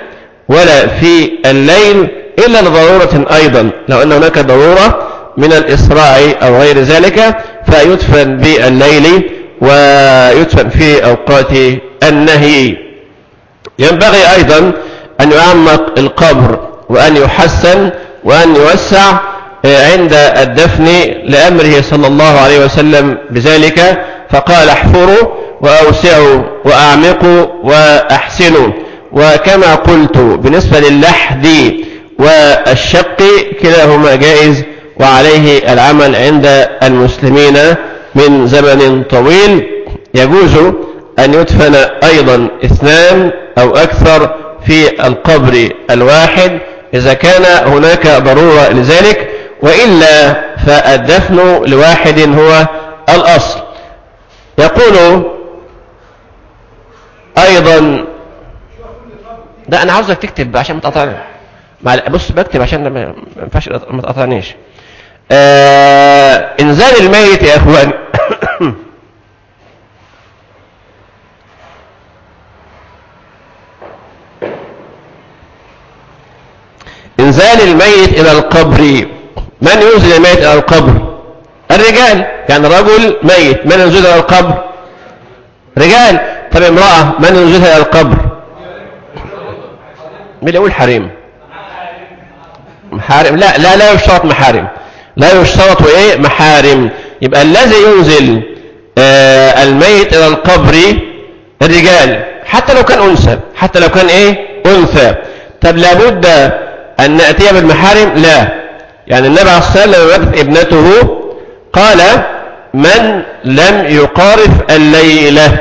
S1: ولا في الليل إلا لضرورة أيضا. لو أن هناك ضرورة من الإسراع أو غير ذلك فيدفن بالليل ويدفن في أوقات النهي. ينبغي أيضا أن يعمق القبر وأن يحسن وأن يوسع عند الدفن لأمره صلى الله عليه وسلم بذلك. فقال احفروا وأوسعوا وأعمقوا وأحسنوا. وكما قلت بالنسبة للحد والشق كلاهما جائز. وعليه العمل عند المسلمين من زمن طويل. يجوز أن يدفن أيضا اثنان أو أكثر في القبر الواحد. إذا كان هناك ضرورة لذلك وإلا فالدفن لواحد هو الأصل. يقول أيضا ده أنا عاوزك تكتب عشان ما بص بكتب عشان ما ينفعش ما آه انزال الميت يا إخوان. (coughs) انزال الميت إلى القبر. من ينزل الميت إلى القبر؟ الرجال. يعني رجل ميت. من ينزل إلى القبر؟ رجال. طب امرأة من ينزلها إلى القبر؟ مين يقول حريم. محارم. لا لا لا يشترط محارم. لا يشترط إيه؟ محارم. يبقى الذي ينزل آه الميت إلى القبر الرجال حتى لو كان أنثى حتى لو كان إيه؟ أنثى. طب لابد أن نأتي بالمحارم؟ لا. يعني النبي عليه الصلاة والسلام لما ابنته قال من لم يقارف الليلة.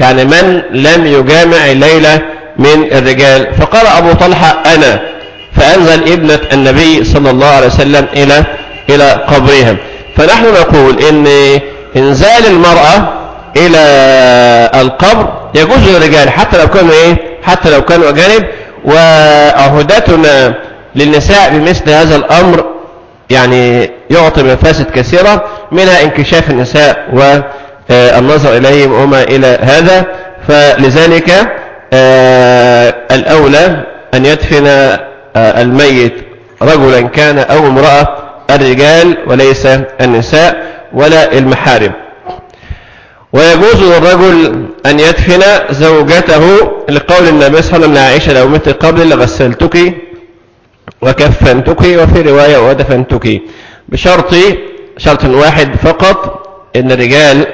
S1: يعني من لم يجامع الليلة من الرجال. فقال أبو طلحة أنا. فأنزل ابنة النبي صلى الله عليه وسلم إلى إلى قبرها فنحن نقول إن إنزال المرأة إلى القبر يجوز للرجال حتى لو كانوا إيه؟ حتى لو كانوا أجانب. وعهدتنا للنساء بمثل هذا الأمر يعني يعطي مفاسد كثيرة منها انكشاف النساء والنظر إليهم وما إلى هذا. فلذلك الأولى أن يدفن الميت رجلا كان أو امرأة الرجال وليس النساء ولا المحارم. ويجوز للرجل أن يدفن زوجته لقول النبي صلى الله عليه وسلم لعائشة لو مت قبل لغسلتك وكفنتك. وفي رواية ودفنتك بشرط شرط واحد فقط إن الرجال (coughs)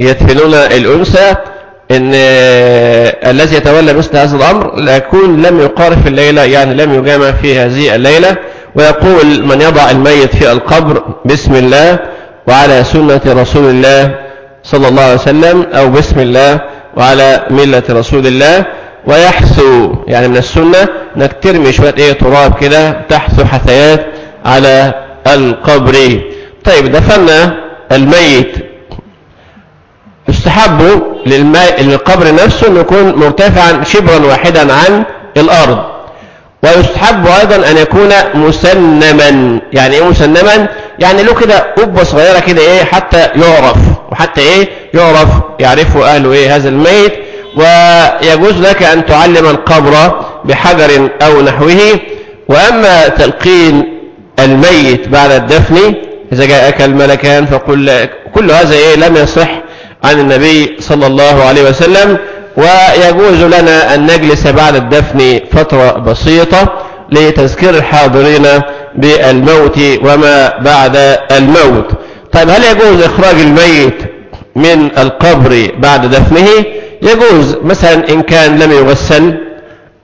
S1: يدفنون الأنثى إن الذي يتولى مثل هذا الأمر لا يكون لم يقارف الليلة يعني لم يجامع في هذه الليلة ويقول من يضع الميت في القبر بسم الله وعلى سنة رسول الله صلى الله عليه وسلم أو بسم الله وعلى ملة رسول الله ويحثو يعني من السنة إنك ترمي شوية إيه تراب كده تحثو حثيات على القبر. طيب دفنا الميت يستحب للقبر نفسه أن يكون مرتفعا شبرا واحدا عن الأرض. ويستحب أيضا أن يكون مسنما. يعني إيه مسنما؟ يعني له كده قبة صغيرة كده إيه حتى يعرف. وحتى إيه يعرف يعرفه أهله إيه هذا الميت. ويجوز لك أن تعلم القبر بحجر أو نحوه. وأما تلقين الميت بعد الدفن إذا جاءك الملكان فقل كل هذا إيه لم يصح عن النبي صلى الله عليه وسلم ويجوز لنا أن نجلس بعد الدفن فترة بسيطة لتذكير الحاضرين بالموت وما بعد الموت. طيب هل يجوز إخراج الميت من القبر بعد دفنه؟ يجوز مثلا إن كان لم يغسل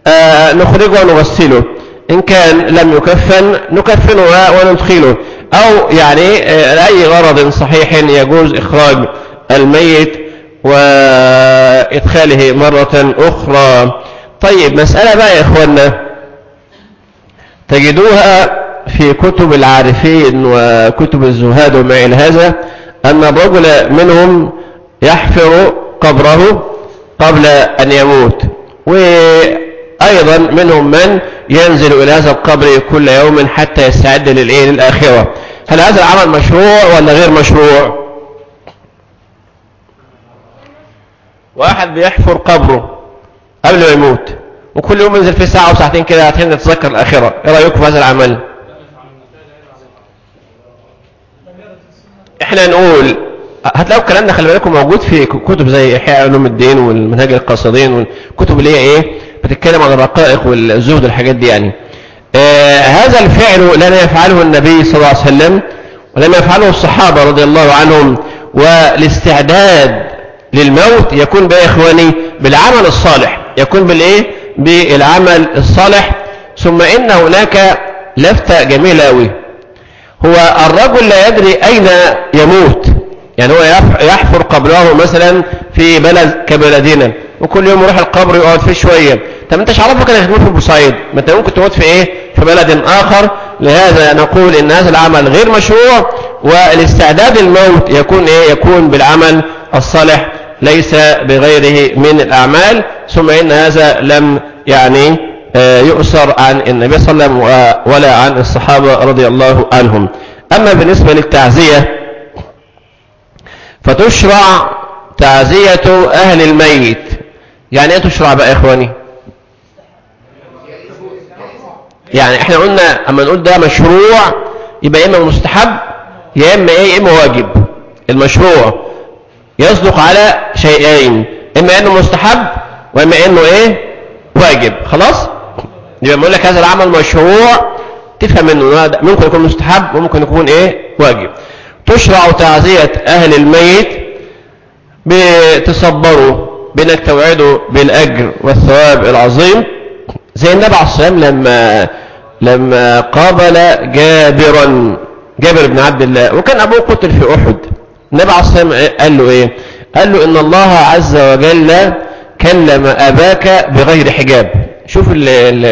S1: آه نخرجه ونغسله. إن كان لم يكفن نكفنه وندخله. أو يعني آه لأي غرض صحيح يجوز إخراج الميت وإدخاله مرة أخرى. طيب مسألة بقى يا إخوانا تجدوها في كتب العارفين وكتب الزهاد وما إلى هذا أن الرجل منهم يحفر قبره قبل أن يموت. وأيضا منهم من ينزل إلى هذا القبر كل يوم حتى يستعد للآخرة هل هذا العمل مشروع ولا غير مشروع؟ واحد بيحفر قبره قبل ما يموت. وكل يوم ينزل فيه ساعة أو ساعتين كده عشان يتذكر الآخرة إيه رأيكم في هذا العمل؟ إحنا نقول هتلاقوا الكلام ده خلي بالكم موجود في كتب زي إحياء علوم الدين والمنهج القاصدين والكتب اللي هي إيه؟ بتتكلم عن الرقائق والزهد والحاجات دي يعني. آه هذا الفعل لم يفعله النبي صلى الله عليه وسلم ولم يفعله الصحابة رضي الله عنهم والاستعداد للموت يكون بقى يا اخواني بالعمل الصالح يكون بالإيه؟ بالعمل الصالح. ثم إن هناك لفتة جميلة قوي هو الرجل لا يدري أين يموت. يعني هو يحفر قبره مثلا في بلد كبلدنا وكل يوم يروح القبر يقعد فيه شوية. طب أنت عرفك انك تموت في بوسعيد ما أنت ممكن تموت في إيه؟ في بلد آخر. لهذا نقول إن هذا العمل غير مشروع والاستعداد للموت يكون إيه؟ يكون بالعمل الصالح. ليس بغيره من الأعمال ثم إن هذا لم يعني يؤثر عن النبي صلى الله عليه وسلم ولا عن الصحابة رضي الله عنهم. أما بالنسبة للتعزية فتشرع تعزية أهل الميت. يعني إيه تشرع بقى يا إخواني؟ يعني إحنا قلنا أما نقول ده مشروع يبقى إما مستحب يا إما إيه يا إما واجب. المشروع. يصدق على شيئين إما إنه مستحب وإما إنه إيه؟ واجب. خلاص؟ يبقى بقول لك هذا العمل مشروع تفهم إنه ممكن يكون مستحب وممكن يكون إيه؟ واجب. تشرع تعزية أهل الميت بتصبروا بأنك توعدوا بالأجر والثواب العظيم. زي النبي عليه الصلاة لما لما قابل جابرا جابر بن عبد الله وكان أبوه قتل في أحد. النبي عليه الصلاة قال له إيه؟ قال له إن الله عز وجل كلم أباك بغير حجاب. شوف ال ال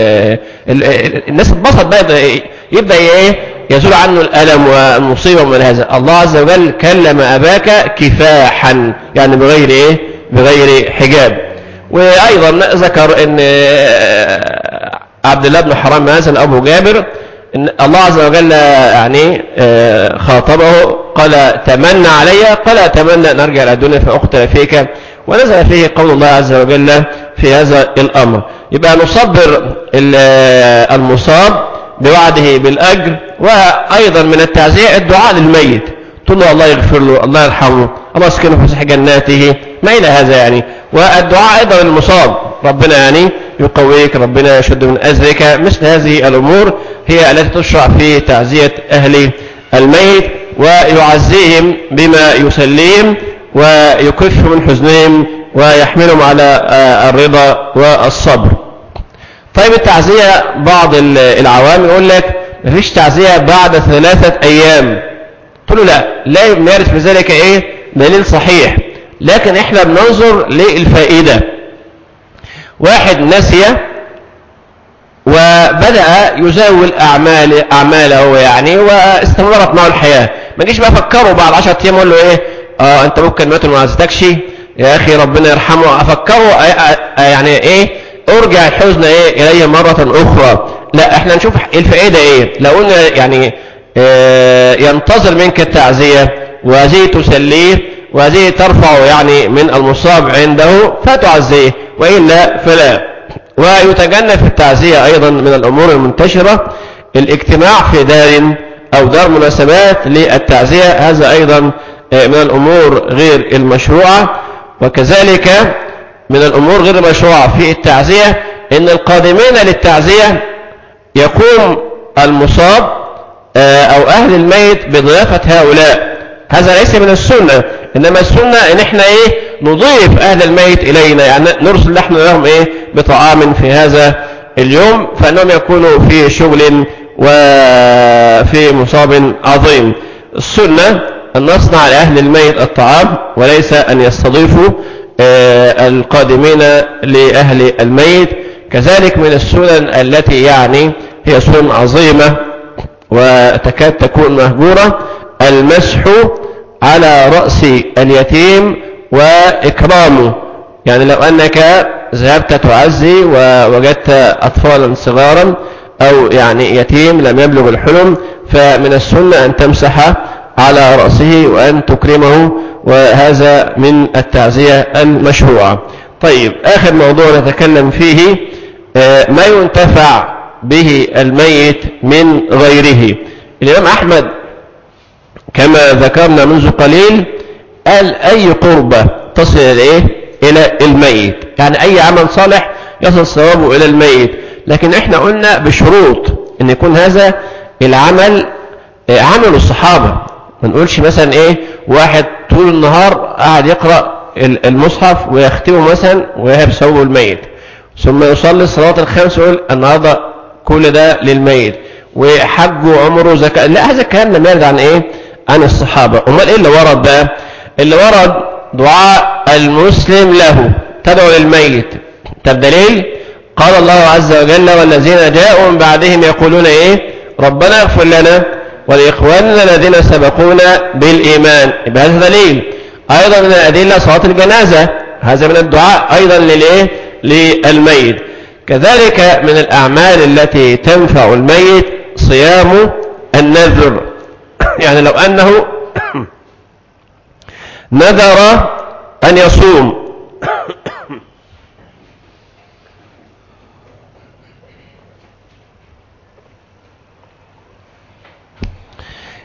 S1: ال الناس اتبسط بقى يبدأ إيه؟ يزول عنه الألم والمصيبة ومن هذا. الله عز وجل كلم أباك كفاحا يعني بغير إيه؟ بغير حجاب. وأيضا ذكر أن عبد الله بن حرام هذا أبو جابر إن الله عز وجل يعني خاطبه قال تمنى علي قال أتمنى أن أرجع إلى الدنيا فأقتل فيك. ونزل فيه قول الله عز وجل في هذا الأمر. يبقى نصبر المصاب بوعده بالأجر وأيضا من التعزية الدعاء للميت. تقول له الله يغفر له الله يرحمه الله يسكنه في فسح جناته. ما إلى هذا يعني؟ والدعاء أيضا للمصاب. ربنا يعني يقويك ربنا يشد من أزرك مثل هذه الأمور هي التي تشرع في تعزية أهل الميت ويعزيهم بما يسليهم ويكف من حزنهم ويحملهم على الرضا والصبر. طيب التعزية بعض العوام يقول لك مفيش تعزية بعد ثلاثة أيام. تقول له لا لا يعرف في ذلك إيه؟ دليل صحيح. لكن إحنا بننظر للفائدة. واحد نسي وبدأ يزاول أعمال أعماله يعني واستمرت معه الحياة. ما جيش بقى فكره بعد 10 أيام أقول له إيه؟ آه أنت ممكن وما عزتكش يا أخي ربنا يرحمه. أفكره يعني إيه؟ أرجع الحزن إيه؟ إلي مرة أخرى. لا إحنا نشوف الفائدة إيه؟ لو قلنا يعني آه ينتظر منك التعزية وهذه تسليه وهذه ترفع يعني من المصاب عنده فتعزيه. وإلا فلا. ويتجنب في التعزية أيضا من الأمور المنتشرة الاجتماع في دار أو دار مناسبات للتعزية. هذا أيضا من الأمور غير المشروعة. وكذلك من الأمور غير المشروعة في التعزية إن القادمين للتعزية يقوم المصاب أو أهل الميت بضيافة هؤلاء. هذا ليس من السنة. إنما السنة إن إحنا إيه نضيف أهل الميت إلينا يعني نرسل نحن لهم إيه بطعام في هذا اليوم فأنهم يكونوا في شغل وفي مصاب عظيم. السنة أن نصنع لأهل الميت الطعام وليس أن يستضيفوا القادمين لأهل الميت. كذلك من السنن التي يعني هي سنن عظيمة وتكاد تكون مهجورة المسح على رأس اليتيم وإكرامه. يعني لو أنك ذهبت تعزي ووجدت أطفالا صغارا أو يعني يتيم لم يبلغ الحلم فمن السنة أن تمسح على رأسه وأن تكرمه وهذا من التعزية المشروعة. طيب آخر موضوع نتكلم فيه ما ينتفع به الميت من غيره. الإمام أحمد كما ذكرنا منذ قليل قال أي قربة تصل إلى إلى الميت. يعني أي عمل صالح يصل ثوابه إلى الميت. لكن إحنا قلنا بشروط إن يكون هذا العمل عمل الصحابة. ما نقولش مثلا إيه؟ واحد طول النهار قاعد يقرأ المصحف ويختمه مثلا ويهب ثوبه الميت ثم يصلي الصلاة الخمس ويقول النهارده كل ده للميت. وحج وعمره زكاة لا هذا الكلام لم يرد عن إيه؟ عن الصحابة. امال إيه اللي ورد بقى؟ اللي ورد دعاء المسلم له. تدعو للميت. طب دليل؟ قال الله عز وجل والذين جاءوا من بعدهم يقولون إيه؟ ربنا اغفر لنا ولإخواننا الذين سبقونا بالإيمان. يبقى هذا دليل. أيضا من الأدلة صلاة الجنازة. هذا من الدعاء أيضا للإيه؟ للميت. كذلك من الأعمال التي تنفع الميت صيام النذر. يعني لو أنه (coughs) نذر أن يصوم. (coughs)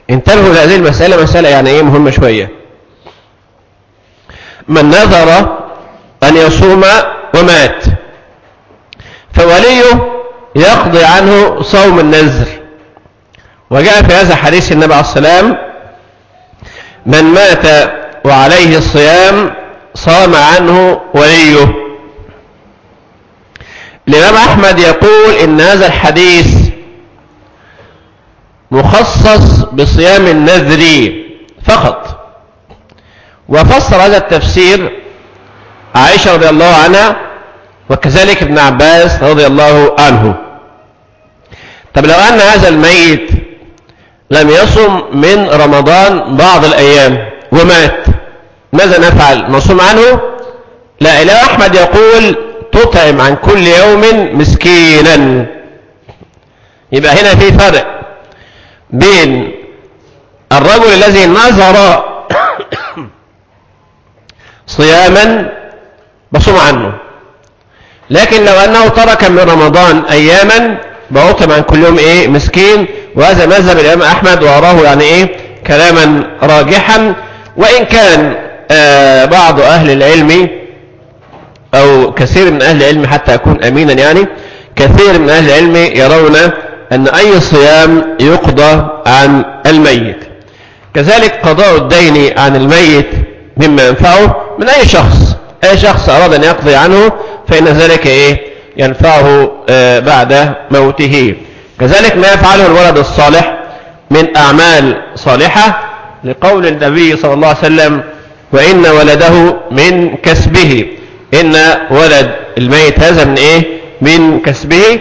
S1: انتبهوا لهذه المسألة مسألة يعني إيه مهمة شوية. من نذر أن يصوم ومات فوليه يقضي عنه صوم النذر. وجاء في هذا حديث النبي عليه السلام من مات وعليه الصيام صام عنه وليه. الإمام أحمد يقول إن هذا الحديث مخصص بصيام النذر فقط. وفسر هذا التفسير عائشة رضي الله عنها وكذلك ابن عباس رضي الله عنه. طب لو أن هذا الميت لم يصم من رمضان بعض الأيام ومات. ماذا نفعل؟ نصوم عنه؟ لا إله أحمد يقول تطعم عن كل يوم مسكينا. يبقى هنا في فرق بين الرجل الذي نظر (coughs) صياما بصوم عنه لكن لو أنه ترك من رمضان أياما بأطعم عن كل يوم إيه؟ مسكين. وهذا مذهب الإمام أحمد وأراه يعني إيه كلاما راجحا وإن كان آه بعض أهل العلم أو كثير من أهل العلم حتى أكون أمينا يعني كثير من أهل العلم يرون أن أي صيام يقضى عن الميت. كذلك قضاء الدين عن الميت مما ينفعه من أي شخص. أي شخص أراد أن يقضي عنه فإن ذلك إيه ينفعه آه بعد موته. كذلك ما يفعله الولد الصالح من أعمال صالحة لقول النبي صلى الله عليه وسلم وإن ولده من كسبه. إن ولد الميت هذا من إيه؟ من كسبه.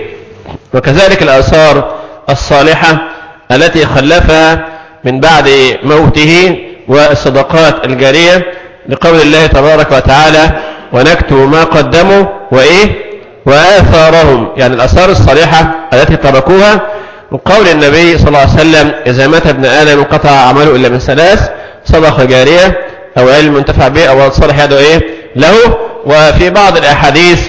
S1: وكذلك الآثار الصالحة التي خلفها من بعد موته والصدقات الجارية لقول الله تبارك وتعالى ونكتب ما قدموا. وإيه؟ وآثارهم يعني الآثار الصالحة التي تركوها وقول النبي صلى الله عليه وسلم إذا مات ابن آدم انقطع عمله إلا من ثلاث صدقة جارية أو علم منتفع به أو صالح يدعو إيه له. وفي بعض الأحاديث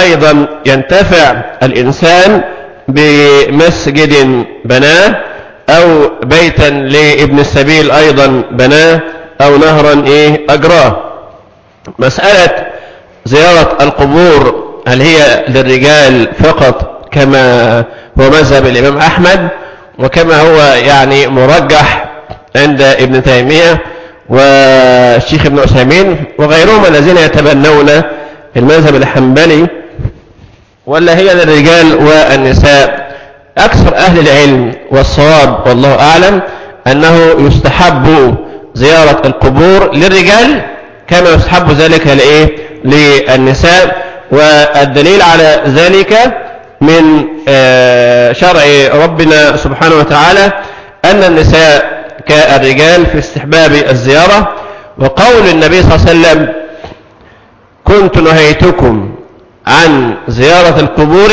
S1: أيضا ينتفع الإنسان بمسجد بناه أو بيتا لابن السبيل أيضا بناه أو نهرا إيه أجراه. مسألة زيارة القبور هل هي للرجال فقط كما هو مذهب الإمام أحمد وكما هو يعني مرجح عند ابن تيمية والشيخ ابن عثيمين وغيرهم الذين يتبنون المذهب الحنبلي ولا هي للرجال والنساء؟ أكثر أهل العلم والصواب والله أعلم أنه يستحب زيارة القبور للرجال كما يستحب ذلك للنساء والدليل على ذلك من آه، شرع ربنا سبحانه وتعالى أن النساء كالرجال في استحباب الزيارة وقول النبي صلى الله عليه وسلم كنت نهيتكم عن زيارة القبور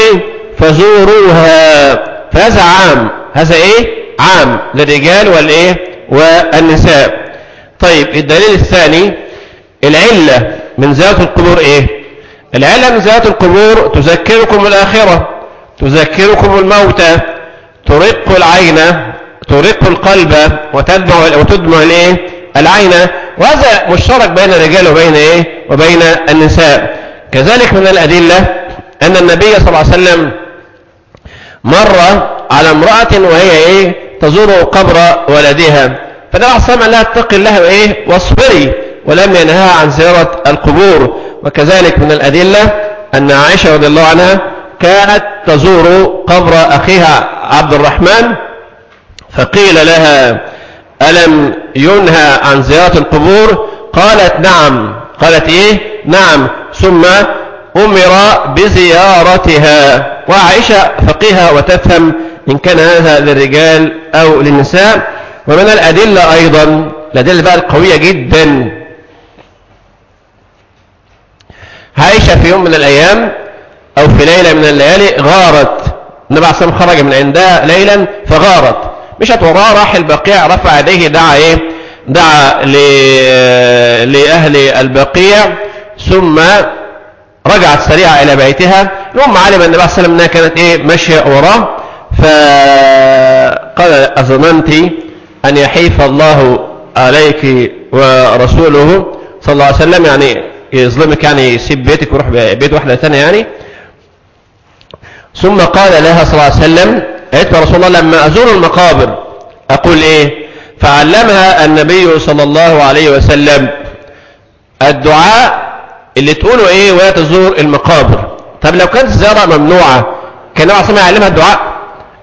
S1: فزوروها. فهذا عام. هذا إيه؟ عام للرجال والإيه؟ والنساء. طيب الدليل الثاني العلة من زيارة القبور إيه؟ العلة من زيارة القبور تذكركم الآخرة تذكركم الموتى ترق العين ترق القلب وتدمع وتدمع الإيه؟ العين. وهذا مشترك بين الرجال وبين إيه؟ وبين النساء. كذلك من الأدلة أن النبي صلى الله عليه وسلم مر على امرأة وهي إيه؟ تزور قبر ولدها. فدعا صلى الله اتق الله وإيه؟ واصبري ولم ينهى عن زيارة القبور. وكذلك من الأدلة أن عائشة رضي الله عنها كانت تزور قبر أخيها عبد الرحمن فقيل لها ألم ينهى عن زيارة القبور؟ قالت نعم. قالت إيه؟ نعم. ثم أمر بزيارتها. وعائشة فقيها وتفهم إن كان هذا للرجال أو للنساء. ومن الأدلة أيضا الأدلة بقى القوية جدا. عائشة في يوم من الأيام أو في ليلة من الليالي غارت. النبي عليه الصلاة خرج من عندها ليلا فغارت. مشت وراه راح البقيع رفع يديه دعا إيه؟ دعا لأهل البقيع. ثم رجعت سريعة إلى بيتها. المهم علم النبي عليه وسلم أنها كانت إيه؟ ماشية وراه. فقال أظننت أن يحيف الله عليك ورسوله صلى الله عليه وسلم. يعني يظلمك يعني يسيب بيتك ويروح بيت واحدة ثانية يعني. ثم قال لها صلى الله عليه وسلم قالت يا رسول الله لما أزور المقابر أقول إيه؟ فعلمها النبي صلى الله عليه وسلم. الدعاء اللي تقوله إيه؟ وهي تزور المقابر. طب لو كانت الزيارة ممنوعة كان النبي عليه يعلمها الدعاء؟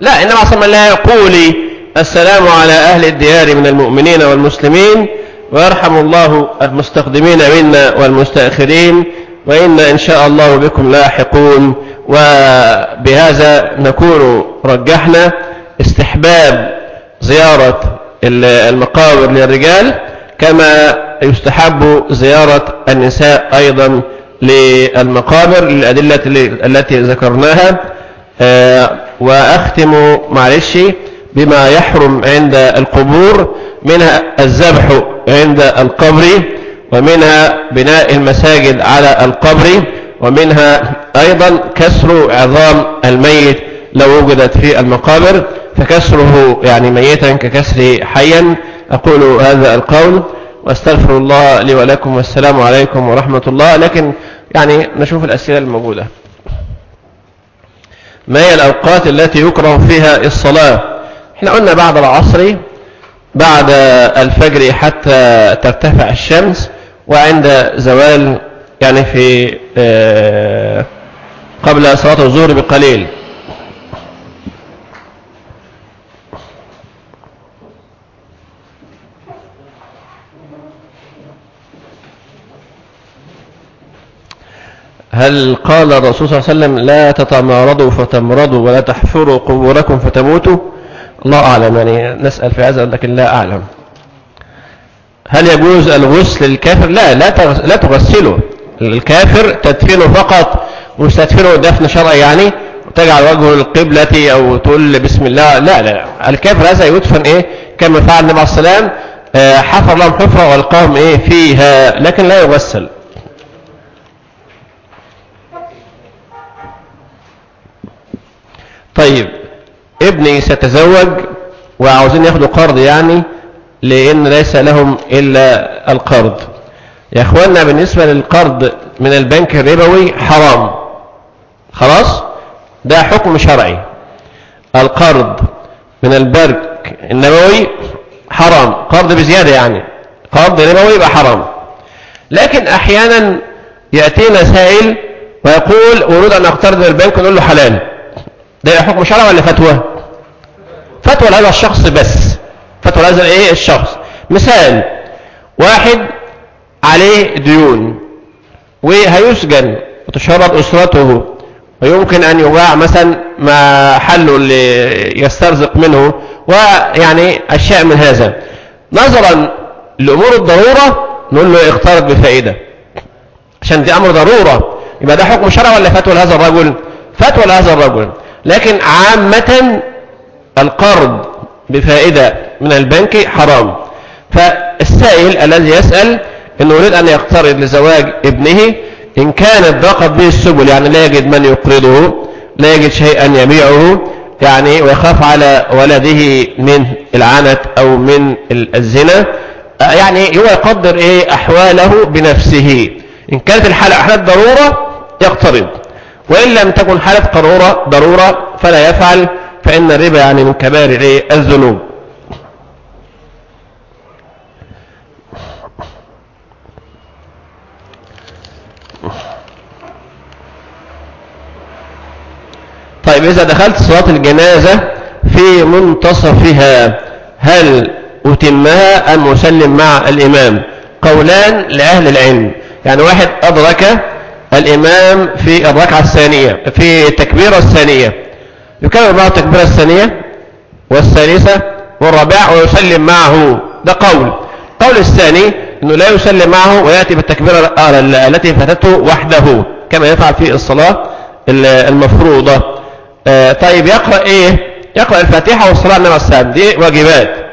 S1: لا النبي عليه لا يقول السلام على أهل الديار من المؤمنين والمسلمين. ويرحم الله المستقدمين منا والمستأخرين وإن إن شاء الله بكم لاحقون. وبهذا نكون رجحنا استحباب زيارة المقابر للرجال كما يستحب زيارة النساء أيضا للمقابر للأدلة التي ذكرناها. آه، وأختم معلش بما يحرم عند القبور منها الذبح عند القبر ومنها بناء المساجد على القبر ومنها أيضا كسر عظام الميت لو وجدت في المقابر. فكسره يعني ميتا ككسر حيا أقول هذا القول. وأستغفر الله لي ولكم والسلام عليكم ورحمة الله. لكن يعني نشوف الأسئلة الموجودة. ما هي الأوقات التي يكره فيها الصلاة؟ إحنا قلنا بعد العصر بعد الفجر حتى ترتفع الشمس وعند زوال يعني في آه، قبل صلاة الظهر بقليل. هل قال الرسول صلى الله عليه وسلم لا تتمارضوا فتمرضوا ولا تحفروا قبوركم فتموتوا؟ الله أعلم يعني نسأل في هذا لكن لا أعلم. هل يجوز الغسل للكافر لا لا لا تغسله. الكافر تدفنه فقط مش تدفنه دفن شرعي يعني تجعل وجهه للقبلة أو تقول بسم الله. لا لا الكافر هذا يدفن إيه؟ كما فعل النبي عليه السلام آه، حفر لهم حفرة والقاهم إيه؟ فيها لكن لا يغسل. طيب. ابني ستزوج وعاوزين ياخدوا قرض يعني لأن ليس لهم إلا القرض. يا أخوانا بالنسبة للقرض من البنك الربوي حرام. خلاص؟ ده حكم شرعي. القرض من البنك النبوي حرام. قرض بزيادة يعني. قرض ربوي يبقى حرام. لكن أحيانا يأتينا سائل ويقول أريد أن أقترض من البنك. ونقول له حلال. ده حكم شرعي ولا فتوى؟ فتوى لهذا الشخص بس. فتوى لهذا إيه الشخص. مثال واحد عليه ديون وهيسجن وتشرد أسرته. ويمكن أن يباع مثلا ما حله اللي يسترزق منه ويعني أشياء من هذا. نظرا لأمور الضرورة نقول له اقترض بفائدة. عشان دي أمر ضرورة. يبقى ده حكم شرع ولا فتوى لهذا الرجل؟ فتوى لهذا الرجل. لكن عامة القرض بفائدة من البنك حرام. فالسائل الذي يسأل انه يريد أن يقترض لزواج ابنه إن كانت ضاقت به السبل يعني لا يجد من يقرضه لا يجد شيئا يبيعه يعني ويخاف على ولده من العنت أو من الزنا يعني هو يقدر إيه أحواله بنفسه. إن كانت الحالة حالة ضرورة يقترض. وإن لم تكن حالة قرورة ضرورة فلا يفعل فإن الربا يعني من كبائر الذنوب. طيب إذا دخلت صلاة الجنازة في منتصفها هل أتمها أم أسلم مع الإمام؟ قولان لأهل العلم. يعني واحد أدرك الإمام في الركعة الثانية في التكبيرة الثانية. يكبر معه التكبيرة الثانية والثالثة والرابعة ويسلم معه. ده قول. قول الثاني أنه لا يسلم معه ويأتي بالتكبيرة التي فاتته وحده كما يفعل في الصلاة المفروضة. آه طيب يقرأ إيه؟ يقرأ الفاتحة والصلاة على السلام دي واجبات.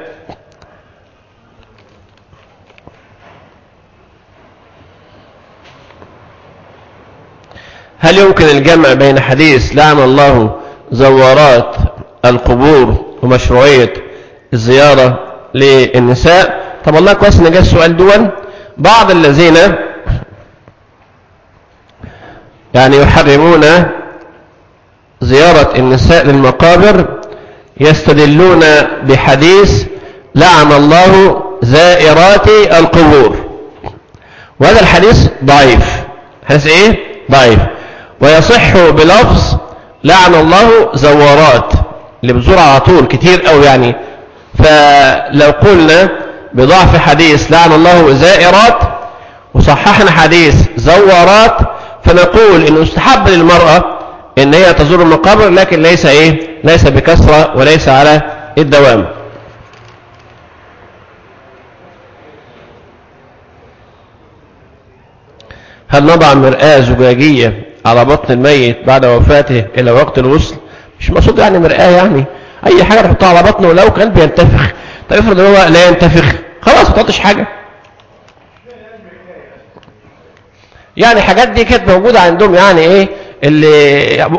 S1: هل يمكن الجمع بين حديث لعن الله زوارات القبور ومشروعية الزيارة للنساء؟ طب والله كويس إن السؤال دون بعض الذين يعني يحرمون زيارة النساء للمقابر يستدلون بحديث لعن الله زائرات القبور. وهذا الحديث ضعيف. حديث إيه؟ ضعيف. ويصح بلفظ لعن الله زوارات اللي بتزور على طول كتير قوي يعني. فلو قلنا بضعف حديث لعن الله زائرات وصححنا حديث زوارات فنقول انه استحب للمرأة إن هي تزور المقابر لكن ليس إيه؟ ليس بكثرة وليس على الدوام. هل نضع مرآة زجاجية على بطن الميت بعد وفاته إلى وقت الغسل. مش مقصود يعني مرآة يعني. أي حاجة تحطها على بطنه ولو كان بينتفخ. طيب افرض هو لا ينتفخ. خلاص ما تحطش حاجة. يعني حاجات دي كانت موجودة عندهم يعني إيه اللي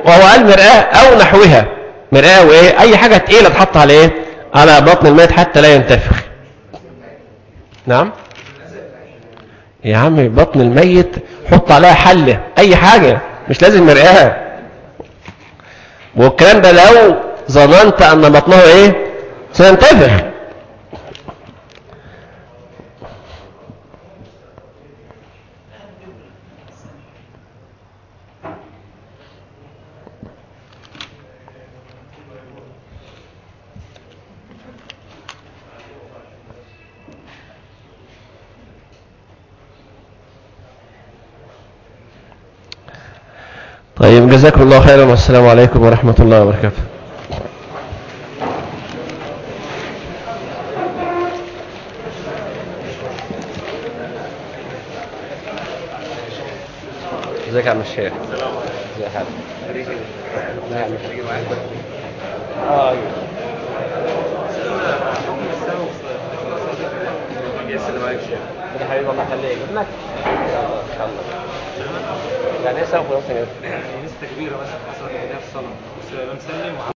S1: وهو قال مرآة أو نحوها. مرآة وإيه أي حاجة تقيلة تحط على إيه على بطن الميت حتى لا ينتفخ. نعم؟ يا عم بطن الميت حط عليها حلة. أي حاجة. مش لازم مرآة والكلام ده لو ظننت أن بطنه إيه؟ سينتفخ طيب جزاكم الله خيرا والسلام عليكم ورحمة الله وبركاته. ازيك يا عم الشيخ؟ ازي حالك ازي يا عم الشيخ؟ آه ده حبيبي الله يخليك ابنك ان شاء الله يعني إيه سوف يوصل
S2: لسه كبيرة مثلا حصلت في الصلاة بس بنسلم